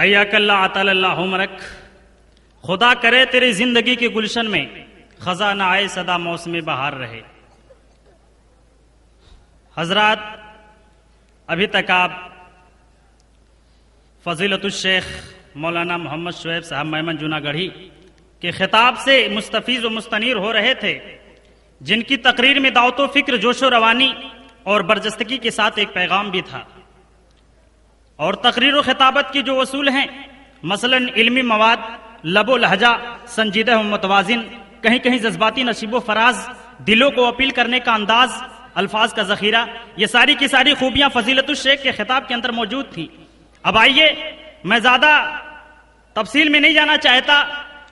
حیا کلّہ عطل اللہ عمرک خدا کرے تیری زندگی کے گلشن میں خزانہ آئے، صدا موسم بہار رہے۔ حضرات، ابھی تک آپ فضیلت الشیخ مولانا محمد شعیب صاحب محمد جونا گڑھی کے خطاب سے مستفیض و مستنیر ہو رہے تھے، جن کی تقریر میں دعوت و فکر، جوش و روانی اور برجستگی کے ساتھ ایک پیغام بھی تھا۔ اور تقریر و خطابت کی جو اصول ہیں، مثلا علمی مواد، لب و لہجہ، سنجیدہ و متوازن، کہیں کہیں جذباتی نصیب و فراز، دلوں کو اپیل کرنے کا انداز، الفاظ کا ذخیرہ، یہ ساری کی ساری خوبیاں فضیلت الشیخ کے خطاب کے اندر موجود تھیں۔ اب آئیے، میں زیادہ تفصیل میں نہیں جانا چاہتا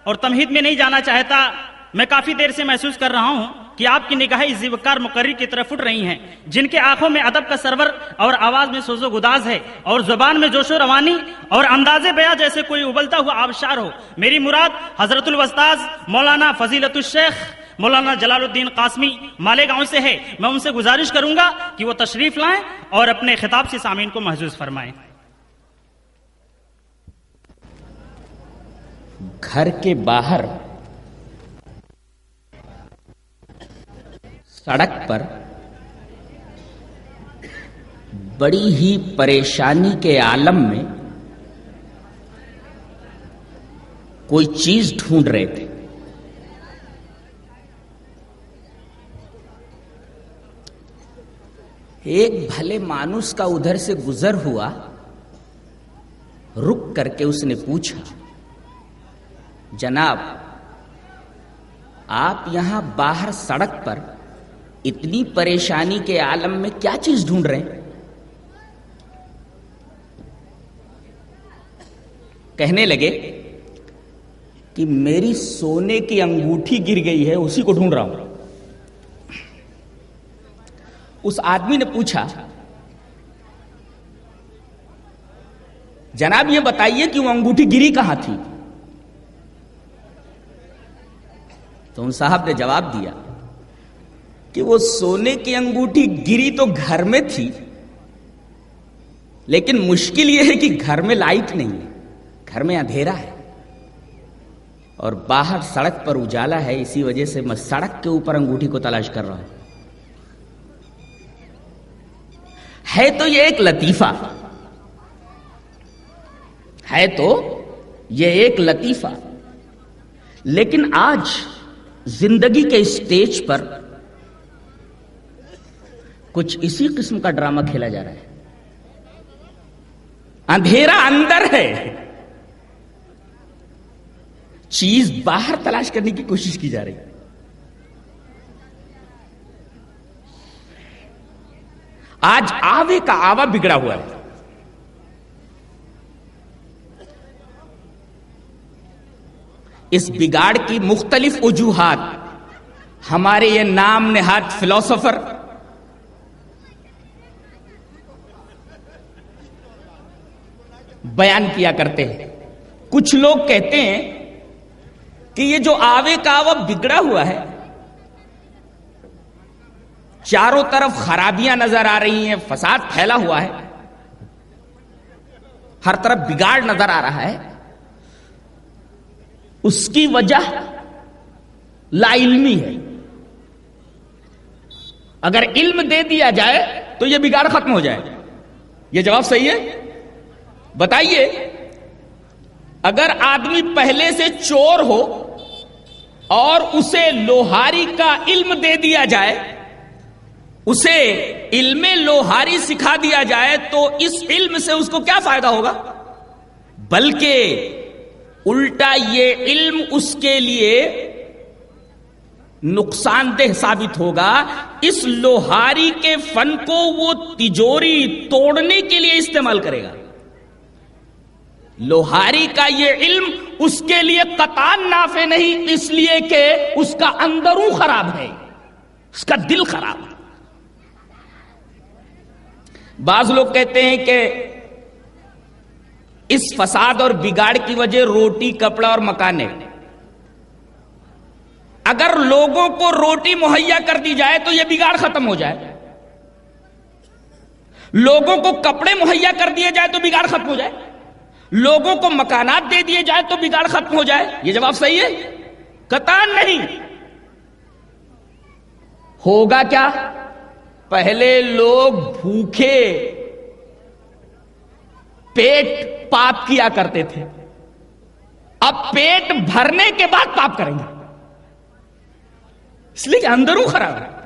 اور تمہید میں نہیں جانا چاہتا میں کافی دیر سے محسوس کر رہا ہوں کہ آپ کی نگاہیں زیوکار مقرر کی طرف اٹھ رہی ہیں، جن کے آنکھوں میں ادب کا سرور اور آواز میں سوز و گداز ہے اور زبان میں جوش و روانی اور انداز بیاں جیسے کوئی ابلتا ہوا آبشار ہو۔ میری مراد حضرت الوستاذ مولانا فضیلت الشیخ مولانا جلال الدین قاسمی مالے گاؤں سے ہے۔ میں ان سے گزارش کروں گا کہ وہ تشریف لائیں اور اپنے خطاب سے سامعین کو محسوس فرمائیں۔ گھر کے باہر سڑک پر بڑی ہی پریشانی کے عالم میں کوئی چیز ڈھونڈ رہے تھے۔ ایک بھلے مانوس کا ادھر سے گزر ہوا، رک کر کے اس نے پوچھا، جناب، آپ یہاں باہر سڑک پر اتنی پریشانی کے عالم میں کیا چیز ڈھونڈ رہے ہیں؟ کہنے لگے کہ میری سونے کی انگوٹھی گر گئی ہے، اسی کو ڈھونڈ رہا ہوں۔ اس آدمی نے پوچھا، جناب یہ بتائیے کہ وہ انگوٹھی گری کہاں تھی؟ تو ان صاحب نے جواب دیا کہ وہ سونے کی انگوٹھی گری تو گھر میں تھی، لیکن مشکل یہ ہے کہ گھر میں لائٹ نہیں ہے، گھر میں اندھیرا ہے۔ اور باہر سڑک پر اجالا ہے، اسی وجہ سے میں سڑک کے اوپر انگوٹھی کو تلاش کر رہا ہوں۔ ہے تو یہ ایک لطیفہ، ہے تو یہ ایک لطیفہ، لیکن آج زندگی کے اسٹیج پر کچھ اسی قسم کا ڈرامہ کھیلا جا رہا ہے۔ اندھیرا اندر ہے۔ چیز باہر تلاش کرنے کی کوشش کی جا رہی ہے۔ آج آوے کا آوا بگڑا ہوا ہے۔ اس بگاڑ کی مختلف وجوہات، ہمارے یہ نام نہاد فلاسفر بیان کیا کرتے ہیں۔ کچھ لوگ کہتے ہیں کہ یہ جو آوے کا آوا بگڑا ہوا ہے۔ چاروں طرف خرابیاں نظر آ رہی ہیں، فساد پھیلا ہوا ہے۔ ہر طرف بگاڑ نظر آ رہا ہے۔ اس کی وجہ لا علمی ہے۔ اگر علم دے دیا جائے تو یہ بگاڑ ختم ہو جائے۔ یہ جواب صحیح ہے؟ بتائیے، اگر آدمی پہلے سے چور ہو اور اسے لوہاری کا علم دے دیا جائے، اسے علم لوہاری سکھا دیا جائے، تو اس علم سے اس کو کیا فائدہ ہوگا؟ بلکہ الٹا یہ علم اس کے لیے نقصان دہ ثابت ہوگا۔ اس لوہاری کے فن کو وہ تجوری توڑنے کے لیے استعمال کرے گا۔ لوہاری کا یہ علم اس کے لیے قطان نافع نہیں، اس لیے کہ اس کا اندروں خراب ہے، اس کا دل خراب ہے۔ بعض لوگ کہتے ہیں کہ اس فساد اور بگاڑ کی وجہ روٹی، کپڑا اور مکانے اگر لوگوں کو روٹی مہیا کر دی جائے تو یہ بگاڑ ختم ہو جائے۔ لوگوں کو کپڑے مہیا کر دیے جائے تو بگاڑ ختم ہو جائے۔ لوگوں کو مکانات دے دیے جائے تو بگاڑ ختم ہو جائے؟ یہ جواب صحیح ہے؟ کتان نہیں۔ ہوگا کیا؟ پہلے لوگ بھوکے پیٹ پاپ کیا کرتے تھے۔ اب پیٹ بھرنے کے بعد پاپ کریں گے۔ اس لیے کہ اندروں خراب ہے۔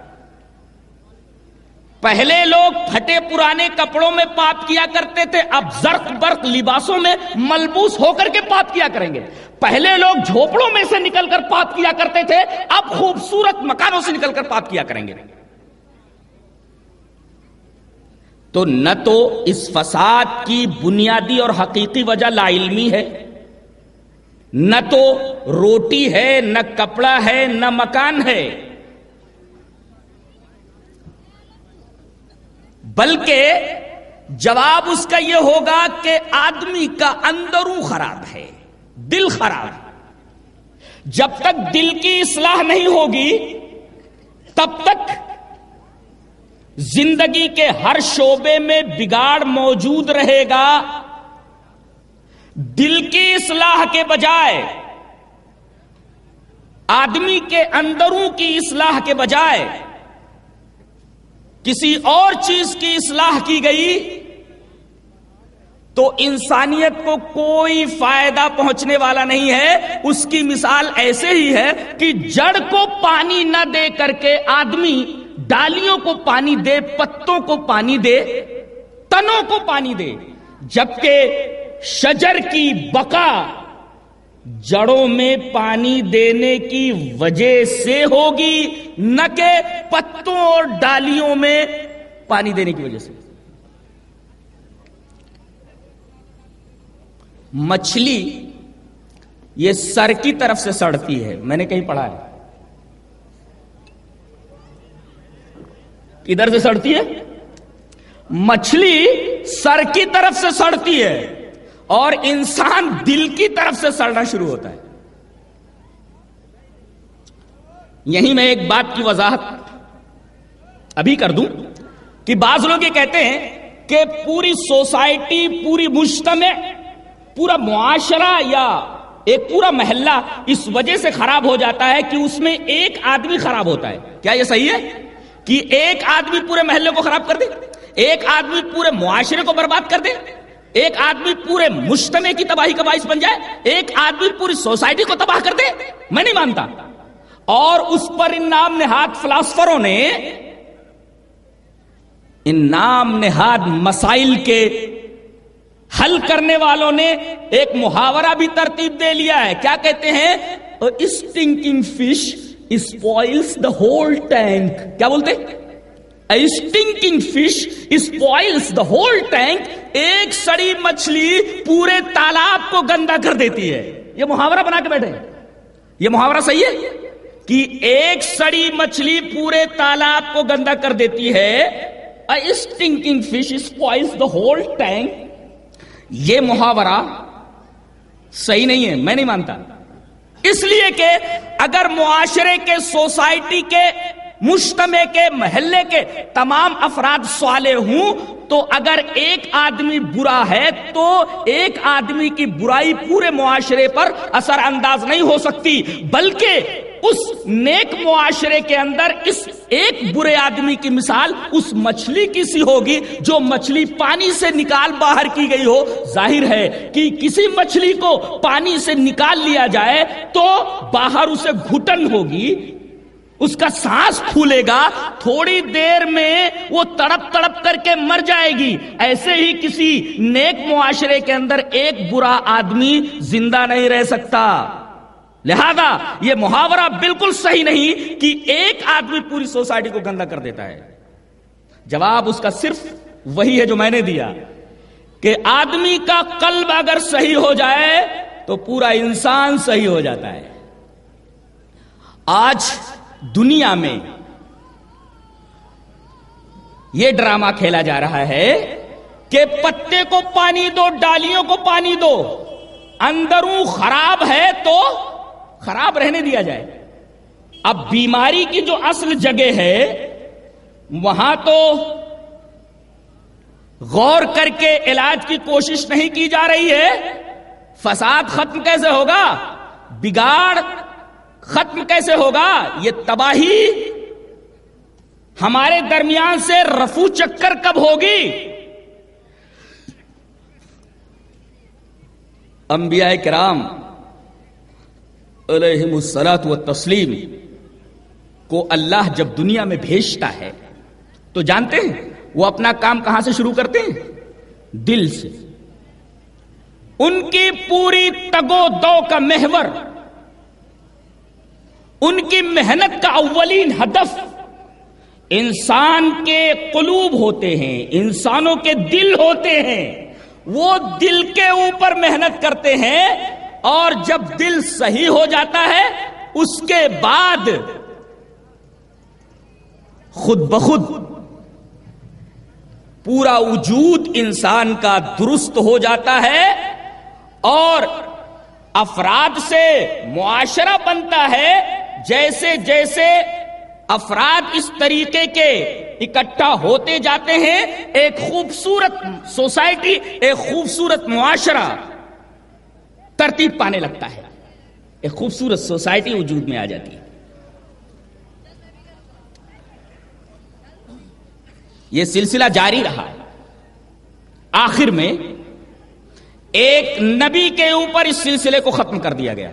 پہلے لوگ پھٹے پرانے کپڑوں میں پاپ کیا کرتے تھے، اب زرق برق لباسوں میں ملبوس ہو کر کے پاپ کیا کریں گے۔ پہلے لوگ جھوپڑوں میں سے نکل کر پاپ کیا کرتے تھے، اب خوبصورت مکانوں سے نکل کر پاپ کیا کریں گے۔ تو نہ تو اس فساد کی بنیادی اور حقیقی وجہ لا علمی ہے، نہ تو روٹی ہے، نہ کپڑا ہے، نہ مکان ہے۔ بلکہ جواب اس کا یہ ہوگا کہ آدمی کا اندروں خراب ہے، دل خراب۔ ہے جب تک دل کی اصلاح نہیں ہوگی، تب تک زندگی کے ہر شعبے میں بگاڑ موجود رہے گا۔ دل کی اصلاح کے بجائے، آدمی کے اندروں کی اصلاح کے بجائے کسی اور چیز کی اصلاح کی گئی تو انسانیت کو کوئی فائدہ پہنچنے والا نہیں ہے۔ اس کی مثال ایسے ہی ہے کہ جڑ کو پانی نہ دے کر کے آدمی ڈالیوں کو پانی دے، پتوں کو پانی دے، تنوں کو پانی دے، جبکہ شجر کی بقا جڑوں میں پانی دینے کی وجہ سے ہوگی، نہ کہ پتوں اور ڈالیوں میں پانی دینے کی وجہ سے۔ مچھلی یہ سر کی طرف سے سڑتی ہے، میں نے کہیں پڑھا ہے۔ ادھر سے سڑتی ہے؟ مچھلی سر کی طرف سے سڑتی ہے۔ اور انسان دل کی طرف سے سڑنا شروع ہوتا ہے۔ یہیں میں ایک بات کی وضاحت ابھی کر دوں کہ بعض لوگ یہ کہتے ہیں کہ پوری سوسائٹی، پوری مجتمع، پورا معاشرہ یا ایک پورا محلہ اس وجہ سے خراب ہو جاتا ہے کہ اس میں ایک آدمی خراب ہوتا ہے۔ کیا یہ صحیح ہے کہ ایک آدمی پورے محلے کو خراب کر دے؟ ایک آدمی پورے معاشرے کو برباد کر دے؟ ایک آدمی پورے مجتمع کی تباہی کا باعث بن جائے، ایک آدمی پوری سوسائٹی کو تباہ کر دے، میں نہیں مانتا۔ اور اس پر ان نام نہاد فلاسفروں نے ان نام نہاد مسائل کے حل کرنے والوں نے ایک محاورہ بھی ترتیب دے لیا ہے۔ کیا کہتے ہیں؟ Stinking fish spoils the whole tank کیا بولتے؟ Stinking fish spoils the whole tank ایک سڑی مچھلی پورے تالاب کو گندا کر دیتی ہے یہ محاورہ بنا کے بیٹھے یہ محاورہ صحیح ہے کہ ایک سڑی مچھلی پورے تالاب کو گندا کر دیتی ہے stinking fish spoils the whole tank یہ محاورہ صحیح نہیں ہے میں نہیں مانتا اس لیے کہ اگر معاشرے کے سوسائٹی کے مشتمے کے محلے کے تمام افراد سوالے ہوں تو اگر ایک آدمی برا ہے تو ایک آدمی کی برائی پورے معاشرے پر اثر انداز نہیں ہو سکتی، بلکہ اس نیک معاشرے کے اندر اس ایک برے آدمی کی مثال اس مچھلی کی سی ہوگی جو مچھلی پانی سے نکال باہر کی گئی ہو۔ ظاہر ہے کہ کسی مچھلی کو پانی سے نکال لیا جائے تو باہر اسے گھٹن ہوگی۔ اس کا سانس پھولے گا، تھوڑی دیر میں وہ تڑپ تڑپ کر کے مر جائے گی۔ ایسے ہی کسی نیک معاشرے کے اندر ایک برا آدمی زندہ نہیں رہ سکتا۔ لہذا یہ محاورہ بالکل صحیح نہیں کہ ایک آدمی پوری سوسائٹی کو گندا کر دیتا ہے۔ جواب اس کا صرف وہی ہے جو میں نے دیا۔ کہ آدمی کا قلب اگر صحیح ہو جائے تو پورا انسان صحیح ہو جاتا ہے۔ آج دنیا میں یہ ڈرامہ کھیلا جا رہا ہے کہ پتے کو پانی دو، ڈالیوں کو پانی دو۔ اندروں خراب ہے تو خراب رہنے دیا جائے۔ اب بیماری کی جو اصل جگہ ہے، وہاں تو غور کر کے علاج کی کوشش نہیں کی جا رہی ہے۔ فساد ختم کیسے ہوگا؟ بگاڑ ختم کیسے ہوگا؟ یہ تباہی ہمارے درمیان سے رفو چکر کب ہوگی؟ انبیاء کرام علیہ السلاط و تسلیم کو اللہ جب دنیا میں بھیجتا ہے، تو جانتے ہیں؟ وہ اپنا کام کہاں سے شروع کرتے ہیں؟ دل سے۔ ان کی پوری تگو دو کا محور ان کی محنت کا اولین ہدف انسان کے قلوب ہوتے ہیں، انسانوں کے دل ہوتے ہیں۔ وہ دل کے اوپر محنت کرتے ہیں اور جب دل صحیح ہو جاتا ہے، اس کے بعد خود بخود پورا وجود انسان کا درست ہو جاتا ہے اور افراد سے معاشرہ بنتا ہے۔ جیسے جیسے افراد اس طریقے کے اکٹھا ہوتے جاتے ہیں، ایک خوبصورت سوسائٹی، ایک خوبصورت معاشرہ ترتیب پانے لگتا ہے۔ ایک خوبصورت سوسائٹی وجود میں آ جاتی ہے۔ یہ سلسلہ جاری رہا۔ آخر میں ایک نبی کے اوپر اس سلسلے کو ختم کر دیا گیا۔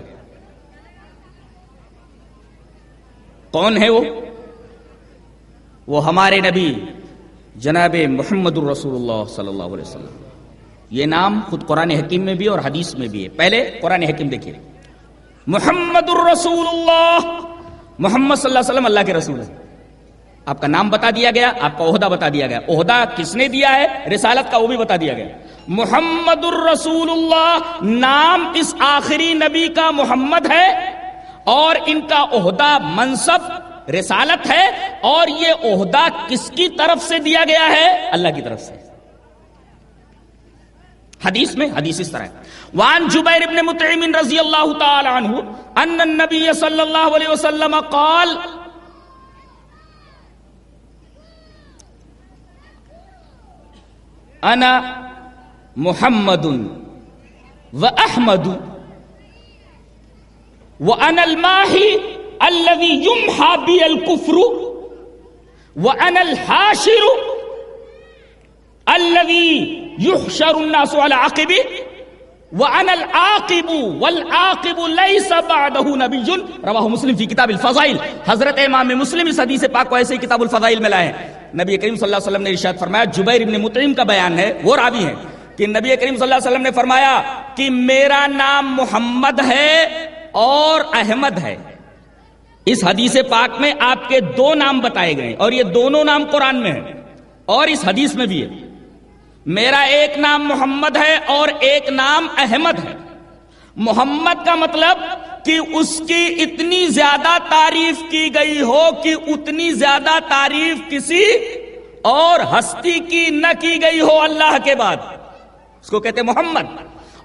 کون ہے وہ؟ وہ ہمارے نبی، جناب محمد الرسول اللہ صلی اللہ علیہ وسلم۔ یہ نام خود قرآن حکیم میں بھی اور حدیث میں بھی ہے۔ پہلے قرآن حکیم دیکھیے۔ محمد الرسول اللہ محمد صلی اللہ علیہ وسلم اللہ کے رسول ہے آپ کا نام بتا دیا گیا، آپ کا عہدہ بتا دیا گیا۔ عہدہ کس نے دیا ہے؟ رسالت کا وہ بھی بتا دیا گیا۔ محمد الرسول اللہ نام اس آخری نبی کا محمد ہے۔ اور ان کا عہدہ منصب رسالت ہے اور یہ عہدہ کس کی طرف سے دیا گیا ہے؟ اللہ کی طرف سے۔ حدیث میں حدیث اس طرح وان جبیر ابن مطعم رضی اللہ تعالی عنہ ان النبی صلی اللہ علیہ وسلم قال، انا محمد و احمد و ان الماہی الذي يمحى بي الكفر وانا الحاشر الذي يحشر الناس على عقبه وانا العاقب والعاقب ليس بعده نبي مسلم في كتاب الفضائل حضرت امام مسلم اس حدیث پاک کو ایسے کتاب الفضائل میں لائے ہیں۔ نبی کریم صلی اللہ علیہ وسلم نے ارشاد فرمایا، جبیر ابن مطعم کا بیان ہے، وہ راوی ہے کہ نبی کریم صلی اللہ علیہ وسلم نے فرمایا کہ میرا نام محمد ہے اور احمد ہے۔ اس حدیث پاک میں آپ کے دو نام بتائے گئے اور یہ دونوں نام قرآن میں ہیں۔ اور اس حدیث میں بھی ہے۔ میرا ایک نام محمد ہے اور ایک نام احمد ہے۔ محمد کا مطلب کہ اس کی اتنی زیادہ تعریف کی گئی ہو کہ اتنی زیادہ تعریف کسی اور ہستی کی نہ کی گئی ہو اللہ کے بعد۔ اس کو کہتے محمد۔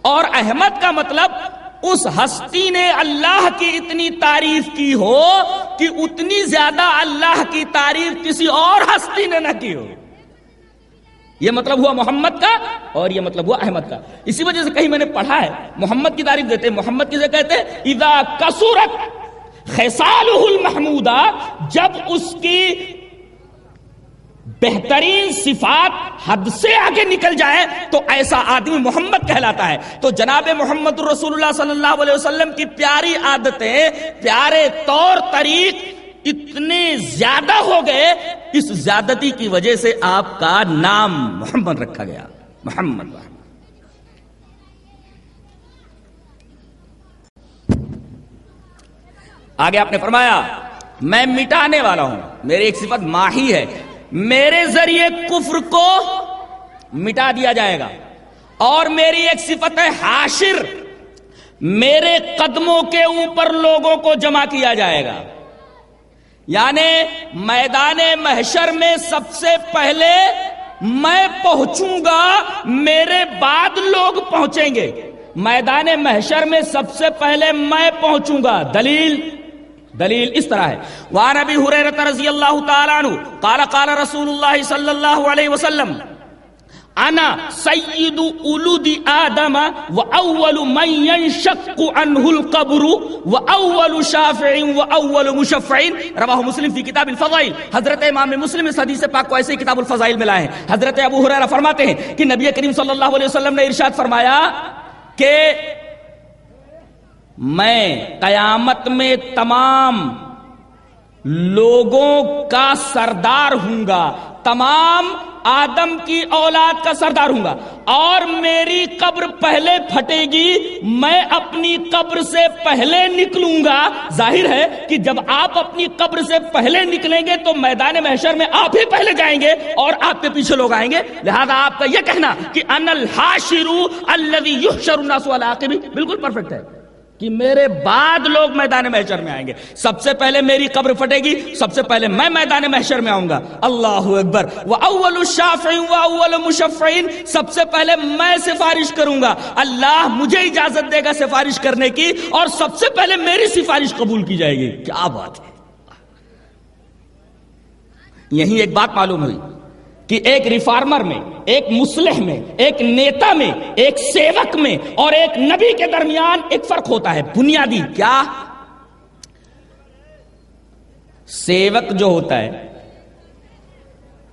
اور احمد کا مطلب اس ہستی نے اللہ کی اتنی تعریف کی ہو کہ اتنی زیادہ اللہ کی تعریف کسی اور ہستی نے نہ کی ہو۔ یہ مطلب ہوا محمد کا اور یہ مطلب ہوا احمد کا۔ اسی وجہ سے کہیں میں نے پڑھا ہے، محمد کی تعریف دیتے محمد کسے کہتے اذا کسورت خیسال المحمودہ جب اس کی بہترین صفات حد سے آگے نکل جائے تو ایسا آدمی محمد کہلاتا ہے۔ تو جناب محمد الرسول اللہ صلی اللہ علیہ وسلم کی پیاری عادتیں، پیارے طور طریق اتنے زیادہ ہو گئے، اس زیادتی کی وجہ سے آپ کا نام محمد رکھا گیا۔ محمد محمد۔ آگے آپ نے فرمایا، میں مٹانے والا ہوں، میری ایک صفت ماہی ہے۔ میرے ذریعے کفر کو مٹا دیا جائے گا۔ اور میری ایک صفت ہے حاشر۔ میرے قدموں کے اوپر لوگوں کو جمع کیا جائے گا۔ یعنی میدان محشر میں سب سے پہلے میں پہنچوں گا، میرے بعد لوگ پہنچیں گے۔ میدان محشر میں سب سے پہلے میں پہنچوں گا۔ دلیل دلیل اس طرح ہے۔ وان ابی حریرہ رضی اللہ تعالی عنہ قال قال رسول اللہ صلی اللہ علیہ وسلم، انا سید اولود آدم و اول من ينشق عنه القبر و اول شافع و اول مشفع. رواہ مسلم فی کتاب الفضائل۔ حضرت امام مسلم اس حدیث پاک کو ایسے ہی کتاب الفضائل میں لائے ہیں۔ حضرت ابو ہریرہ فرماتے ہیں کہ نبی کریم صلی اللہ علیہ وسلم نے ارشاد فرمایا کہ میں قیامت میں تمام لوگوں کا سردار ہوں گا، تمام آدم کی اولاد کا سردار ہوں گا۔ اور میری قبر پہلے پھٹے گی، میں اپنی قبر سے پہلے نکلوں گا۔ ظاہر ہے کہ جب آپ اپنی قبر سے پہلے نکلیں گے تو میدان محشر میں آپ ہی پہلے جائیں گے اور آپ کے پیچھے لوگ آئیں گے۔ لہذا آپ کا یہ کہنا کہ ان الحاشرو الذي يحشر الناس على عاقبه بالکل پرفیکٹ ہے۔ کہ میرے بعد لوگ میدان محشر میں آئیں گے۔ سب سے پہلے میری قبر پھٹے گی، سب سے پہلے میں میدان محشر میں آؤں گا۔ اللہ اکبر۔ وہ اول الشافعین و اول مشفعین سب سے پہلے میں سفارش کروں گا۔ اللہ مجھے اجازت دے گا سفارش کرنے کی اور سب سے پہلے میری سفارش قبول کی جائے گی۔ کیا بات ہے؟ یہی ایک بات معلوم ہوئی۔ کہ ایک ریفارمر میں، ایک مسلح میں، ایک نیتا میں، ایک سیوک میں اور ایک نبی کے درمیان ایک فرق ہوتا ہے، بنیادی۔ کیا؟ سیوک جو ہوتا ہے،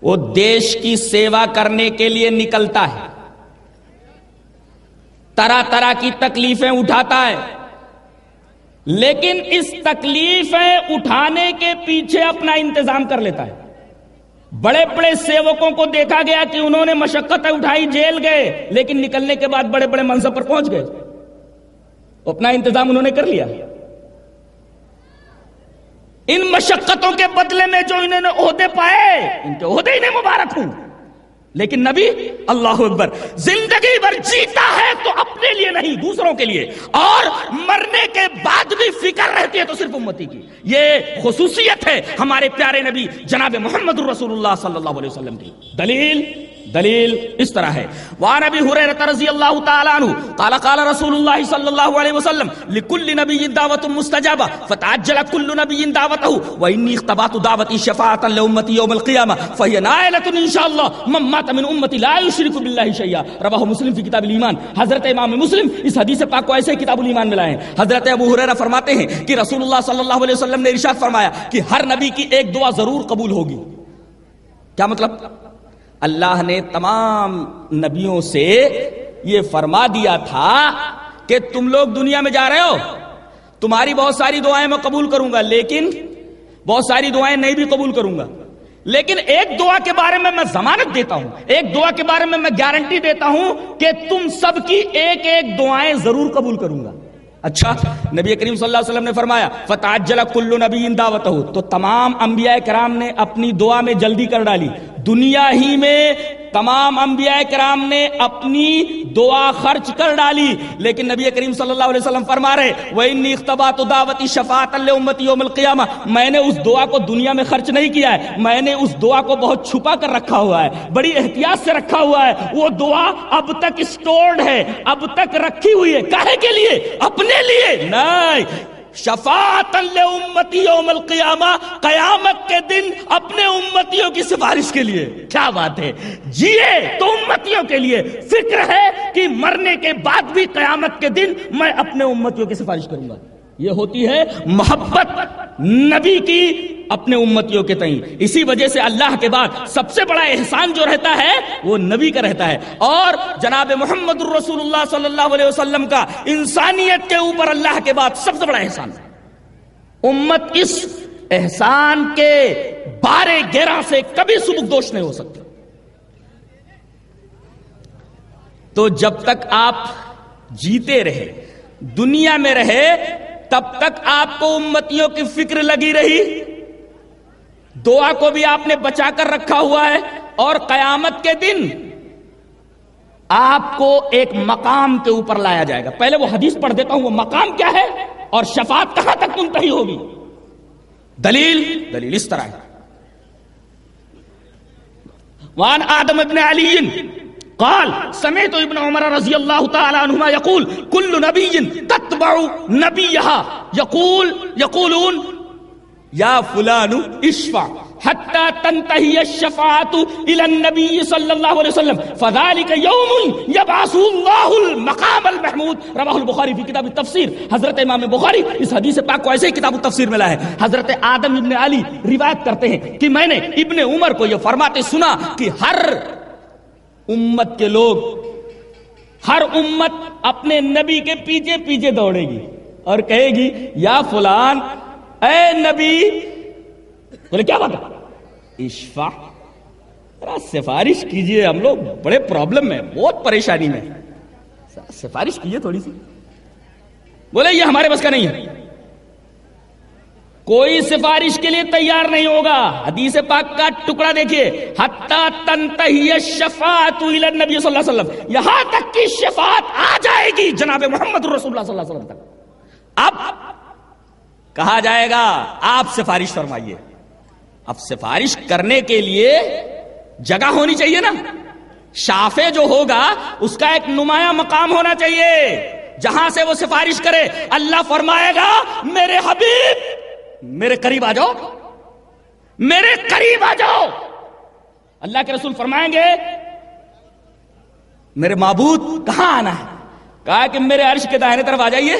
وہ دیش کی سیوا کرنے کے لیے نکلتا ہے۔ طرح طرح کی تکلیفیں اٹھاتا ہے۔ لیکن اس تکلیفیں اٹھانے کے پیچھے اپنا انتظام کر لیتا ہے۔ بڑے بڑے سیوکوں کو دیکھا گیا کہ انہوں نے مشقت اٹھائی، جیل گئے، لیکن نکلنے کے بعد بڑے بڑے منصب پر پہنچ گئے۔ اپنا انتظام انہوں نے کر لیا۔ ان مشقتوں کے بدلے میں جو انہوں نے عہدے پائے، ان کے عہدے انہیں مبارک ہوں۔ لیکن نبی اللہ اکبر، زندگی بھر جیتا ہے تو اپنے لیے نہیں، دوسروں کے لیے۔ اور مرنے کے بعد بھی فکر رہتی ہے تو صرف امتی کی۔ یہ خصوصیت ہے ہمارے پیارے نبی جناب محمد الرسول اللہ صلی اللہ علیہ وسلم کی۔ دلیل دلیل اس طرح ہے۔ وعن ابي هريره رضي الله تعالى عنه قال قال رسول الله صلى الله عليه وسلم لكل نبي دعوه مستجابه فتعجل كل نبي دعوته واني اختبات دعوتي شفاعه لامتي يوم القيامه فهي نائله ان شاء الله من مات من امتي لا يشرك بالله شيئا رواه مسلم في كتاب الايمان حضرت امام مسلم اس حدیث پاک کو ایسے کتاب الایمان میں لائے ہیں۔ حضرت ابو ہریرہ فرماتے ہیں کہ رسول اللہ صلی اللہ علیہ وسلم نے ارشاد فرمایا کہ ہر نبی کی ایک دعا ضرور قبول ہوگی۔ کیا مطلب؟ اللہ نے تمام نبیوں سے یہ فرما دیا تھا کہ تم لوگ دنیا میں جا رہے ہو۔ تمہاری بہت ساری دعائیں میں قبول کروں گا، لیکن بہت ساری دعائیں نہیں بھی قبول کروں گا۔ لیکن ایک دعا کے بارے میں میں ضمانت دیتا ہوں، ایک دعا کے بارے میں میں گارنٹی دیتا ہوں کہ تم سب کی ایک ایک دعائیں ضرور قبول کروں گا۔ اچھا نبی کریم صلی اللہ علیہ وسلم نے فرمایا فتح کلو نبی دعوت ہو تو تمام انبیاء کرام نے اپنی دعا میں جلدی کر ڈالی۔ دنیا ہی میں تمام انبیاء کرام نے اپنی دعا خرچ کر ڈالی، لیکن نبی کریم صلی اللہ علیہ وسلم فرما رہے، وَإِنِّي اِخْتَبَاتُ دَعْوَتِ شَفَاعَةً لِأُمَّتِ يَوْمِ الْقِيَامَةِ۔ میں نے اس دعا کو دنیا میں خرچ نہیں کیا ہے، میں نے اس دعا کو بہت چھپا کر رکھا ہوا ہے، بڑی احتیاط سے رکھا ہوا ہے۔ وہ دعا اب تک اسٹورڈ ہے، اب تک رکھی ہوئی ہے۔ کاہے کے لیے؟ اپنے لیے؟ نہیں۔ شفاعت امتی یوم القیامہ، قیامت کے دن اپنے امتیوں کی سفارش کے لیے۔ کیا بات ہے؟ جیے تو امتیوں کے لیے فکر ہے کہ مرنے کے بعد بھی قیامت کے دن میں اپنے امتیوں کی سفارش کروں گا۔ یہ ہوتی ہے محبت نبی کی اپنے امتیوں کے تئیں۔ اسی وجہ سے اللہ کے بعد سب سے بڑا احسان جو رہتا ہے وہ نبی کا رہتا ہے۔ اور جناب محمد الرسول اللہ صلی اللہ علیہ وسلم کا انسانیت کے اوپر اللہ کے بعد سب سے بڑا احسان ہے۔ امت اس احسان کے بارے گیرہ سے کبھی سبک دوش نہیں ہو سکتا۔ تو جب تک آپ جیتے رہے، دنیا میں رہے تب تک آپ کو امتیوں کی فکر لگی رہی۔ دعا کو بھی آپ نے بچا کر رکھا ہوا ہے۔ اور قیامت کے دن آپ کو ایک مقام کے اوپر لایا جائے گا۔ پہلے وہ حدیث پڑھ دیتا ہوں، وہ مقام کیا ہے؟ اور شفاعت کہاں تک منتہی ہوگی؟ دلیل دلیل اس طرح ہے۔ وان آدم ابن علی قال، سمعت ابن عمر رضی اللہ تعالی عنہما یقول، کل نبی تتبع نبیہا. یقول، یقولون، یا فلان اشفع. حتى تنتهي الشفاعة إلى النبي صلى الله عليه وسلم. فذلك يوم يبعث الله المقام المحمود. رواه البخاري في كتاب التفسير حضرت امام بخاری اس حدیث پاک کو ایسے ہی کتاب التفسیر میں لایا ہے. حضرت آدم ابن علی روایت کرتے ہیں کہ میں نے ابن عمر کو یہ فرماتے سنا کہ ہر امت کے لوگ، ہر امت اپنے نبی کے پیچھے پیچھے دوڑے گی اور کہے گی، یا فلان، اے نبی، بولے، کیا بات اشفا سفارش کیجیے، ہم لوگ بڑے پرابلم میں بہت پریشانی میں سفارش کیجیے تھوڑی سی۔ بولے، یہ ہمارے بس کا نہیں ہے۔ کوئی سفارش کے لیے تیار نہیں ہوگا۔ حدیث پاک کا ٹکڑا دیکھیے۔ حتی تنتہی الشفاعت الى النبی صلی اللہ علیہ وسلم۔ یہاں تک کی شفاعت آ جائے گی جناب محمد رسول اللہ صلی اللہ علیہ وسلم تک۔ اب کہا جائے گا، آپ سفارش فرمائیے۔ اب سفارش کرنے کے لیے جگہ ہونی چاہیے نا۔ شافے جو ہوگا، اس کا ایک نمایاں مقام ہونا چاہیے۔ جہاں سے وہ سفارش کرے، اللہ فرمائے گا، میرے حبیب میرے قریب آ جاؤ۔ میرے قریب آ جاؤ۔ اللہ کے رسول فرمائیں گے، میرے معبود کہاں آنا ہے؟ کہا کہ میرے عرش کے داہنے طرف آ جائیے۔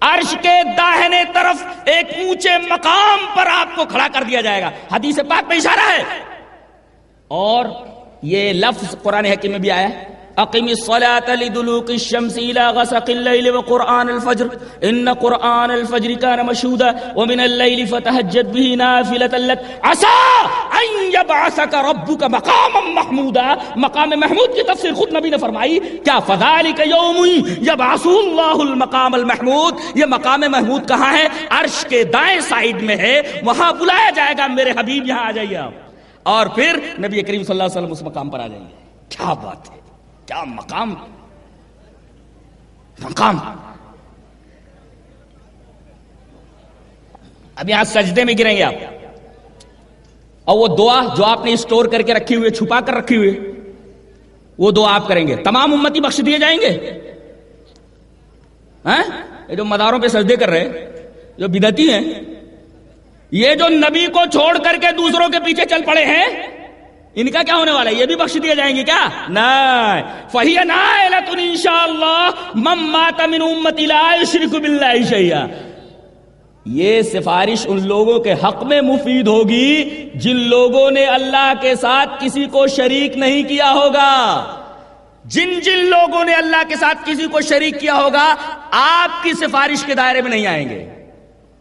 عرش کے داہنے طرف ایک اونچے مقام پر آپ کو کھڑا کر دیا جائے گا۔ حدیث پاک میں اشارہ ہے۔ اور یہ لفظ قرآن حکیم میں بھی آیا ہے۔ اقم الصلاة لدلوك الشمس الى غسق الليل وقرآن الفجر. ان قرآن الفجر كان مشهودا ومن الليل فتهجد به نافلة لك. عسى ان يبعثك ربك مقاما محمودا. مقام محمود کی تفسیر خود نبی نے فرمائی کیا فذلك يوم يبعث الله المقام المحمود. یہ مقام محمود کہاں ہے؟ عرش کے دائیں سائیڈ میں ہے. وہاں بلایا جائے گا. میرے حبیب یہاں آ جائیے آپ. اور پھر نبی کریم صلی اللہ علیہ وسلم اس مقام پر آ جائیں گے. کیا بات ہے؟ کیا مقام؟ مقام۔ اب یہاں سجدے میں گریں گے آپ۔ اور وہ دعا جو آپ نے اسٹور کر کے رکھی ہوئی چھپا کر رکھی ہوئی وہ دعا آپ کریں گے۔ تمام امتی بخش دیے جائیں گے۔ ہاں؟ یہ جو مداروں پہ سجدے کر رہے جو بدتی ہیں، یہ جو نبی کو چھوڑ کر کے دوسروں کے پیچھے چل پڑے ہیں ان کا کیا ہونے والا ہے؟ یہ بھی بخش دیے جائیں گے کیا؟ نہیں۔ فہی ان شاء اللہ مما تمن امتی شرک بلّہ شیا یہ سفارش ان لوگوں کے حق میں مفید ہوگی جن لوگوں نے اللہ کے ساتھ کسی کو شریک نہیں کیا ہوگا۔ جن جن لوگوں نے اللہ کے ساتھ کسی کو شریک کیا ہوگا، آپ کی سفارش کے دائرے میں نہیں آئیں گے۔